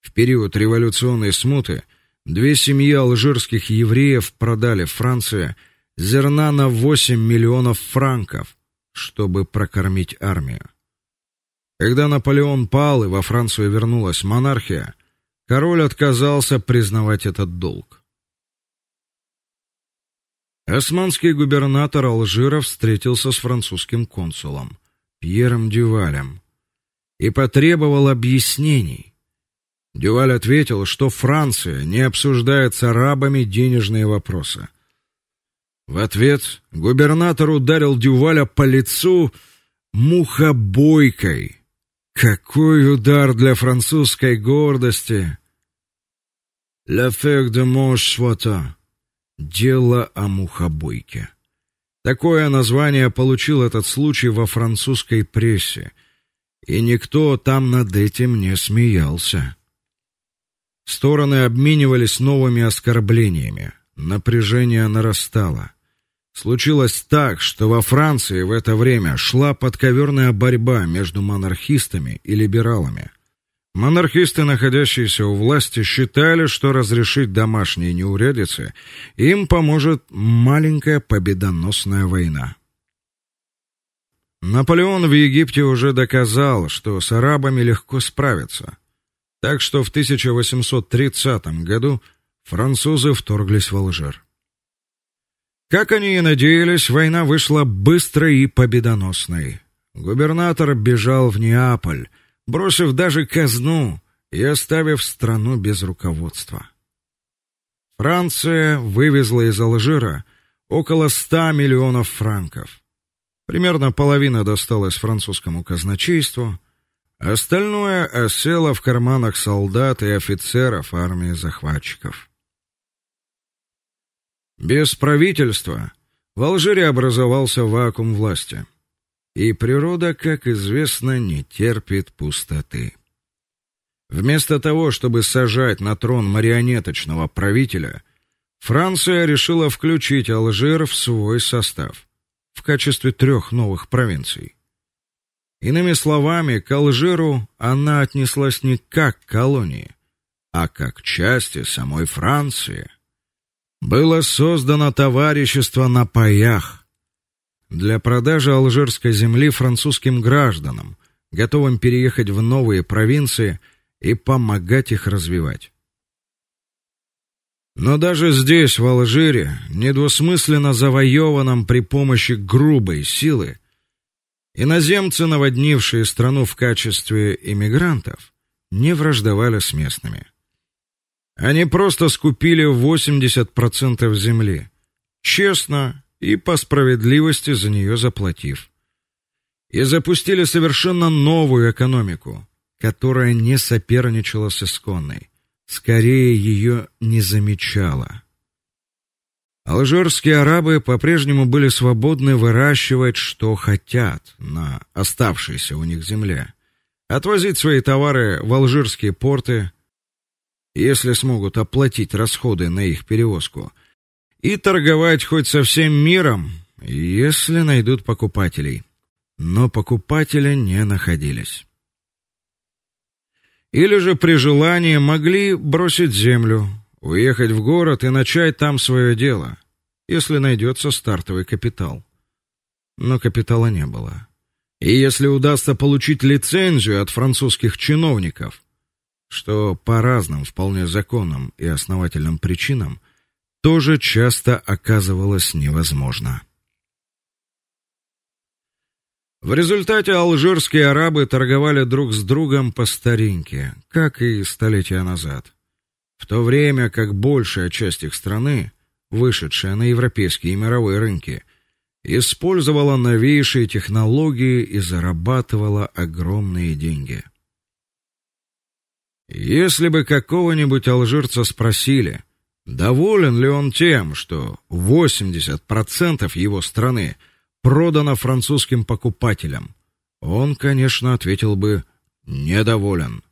Speaker 1: В период революционной смуты две семьи алжирских евреев продали Франции зерна на 8 миллионов франков, чтобы прокормить армию. Когда Наполеон пал и во Францию вернулась монархия, король отказался признавать этот долг. Османский губернатор Алжира встретился с французским консулом Пьером Дювалем и потребовал объяснений. Дюваль ответил, что Франция не обсуждает с арабами денежные вопросы. В ответ губернатор ударил Дюваля по лицу мухобойкой. Какой удар для французской гордости! L'affaire de Manche Дело о мухобойке. Такое название получил этот случай во французской прессе, и никто там над этим не смеялся. Стороны обменивались новыми оскорблениями. Напряжение нарастало. Случилось так, что во Франции в это время шла подковерная борьба между монархистами и либералами. Монархисты, находящиеся у власти, считали, что разрешить домашние неурядицы им поможет маленькая победоносная война. Наполеон в Египте уже доказал, что с арабами легко справиться. Так что в 1830 году французы вторглись в Алжир. Как они и надеялись, война вышла быстрой и победоносной. Губернатор бежал в Неаполь, бросив даже казну и оставив страну без руководства. Франция вывезла из Алжира около 100 миллионов франков. Примерно половина досталась французскому казначейству, остальное осело в карманах солдат и офицеров армии захватчиков. Без правительства в Алжире образовался вакуум власти. И природа, как известно, не терпит пустоты. Вместо того, чтобы сажать на трон марионеточного правителя, Франция решила включить Алжир в свой состав в качестве трех новых провинций. Иными словами, к Алжиру она отнеслась не как к колонии, а как к части самой Франции. Было создано товарищество на паях, для продажи алжирской земли французским гражданам, готовым переехать в новые провинции и помогать их развивать. Но даже здесь, в Алжире, недвусмысленно завоеванном при помощи грубой силы, иноземцы, наводнившие страну в качестве иммигрантов, не враждовали с местными. Они просто скупили 80% земли, честно и по справедливости за нее заплатив. И запустили совершенно новую экономику, которая не соперничала с исконной, скорее ее не замечала. Алжирские арабы по-прежнему были свободны выращивать что хотят на оставшейся у них земле, отвозить свои товары в алжирские порты, если смогут оплатить расходы на их перевозку – и торговать хоть со всем миром, если найдут покупателей. Но покупатели не находились. Или же при желании могли бросить землю, уехать в город и начать там свое дело, если найдется стартовый капитал. Но капитала не было. И если удастся получить лицензию от французских чиновников, что по разным вполне законным и основательным причинам тоже часто оказывалось невозможно. В результате алжирские арабы торговали друг с другом по старинке, как и столетия назад. В то время как большая часть их страны, вышедшая на европейские и мировые рынки, использовала новейшие технологии и зарабатывала огромные деньги. Если бы какого-нибудь алжирца спросили, Доволен ли он тем, что 80% его страны продано французским покупателям? Он, конечно, ответил бы недоволен.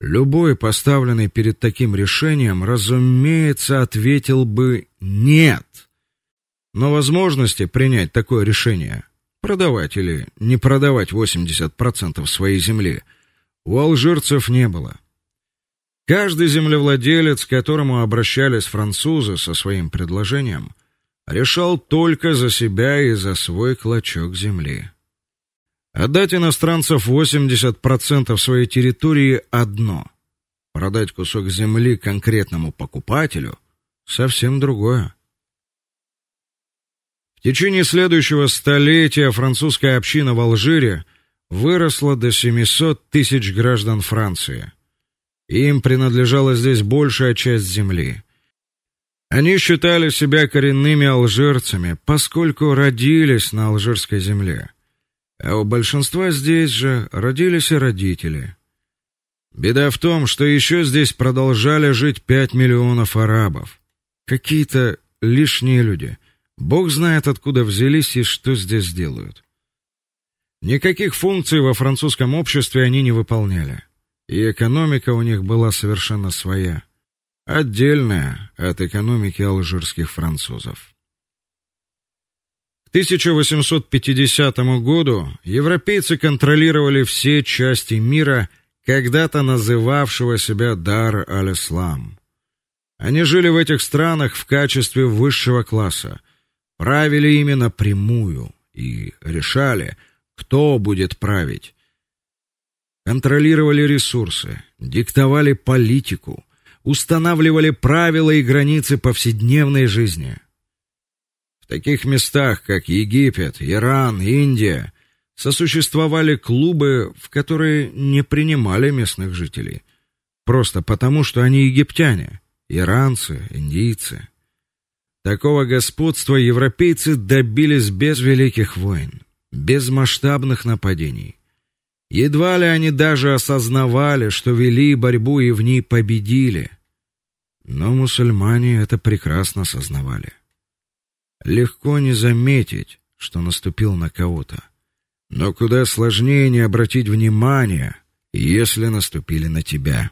Speaker 1: Любой поставленный перед таким решением, разумеется, ответил бы нет. Но возможности принять такое решение, продавать или не продавать 80% своей земли, у алжирцев не было. Каждый землевладелец, к которому обращались французы со своим предложением, решал только за себя и за свой клочок земли. Отдать иностранцев 80% своей территории одно. Продать кусок земли конкретному покупателю совсем другое. В течение следующего столетия французская община в Алжире выросла до 700 тысяч граждан Франции. Им принадлежала здесь большая часть земли. Они считали себя коренными алжирцами, поскольку родились на алжирской земле. А у большинства здесь же родились и родители. Беда в том, что еще здесь продолжали жить пять миллионов арабов. Какие-то лишние люди. Бог знает, откуда взялись и что здесь делают. Никаких функций во французском обществе они не выполняли и экономика у них была совершенно своя, отдельная от экономики алжирских французов. К 1850 году европейцы контролировали все части мира, когда-то называвшего себя Дар-аль-Ислам. Они жили в этих странах в качестве высшего класса, правили именно прямую и решали, кто будет править контролировали ресурсы, диктовали политику, устанавливали правила и границы повседневной жизни. В таких местах, как Египет, Иран, Индия, сосуществовали клубы, в которые не принимали местных жителей, просто потому, что они египтяне, иранцы, индийцы. Такого господства европейцы добились без великих войн, без масштабных нападений. Едва ли они даже осознавали, что вели борьбу и в ней победили. Но мусульмане это прекрасно осознавали. Легко не заметить, что наступил на кого-то. Но куда сложнее не обратить внимания, если наступили на тебя.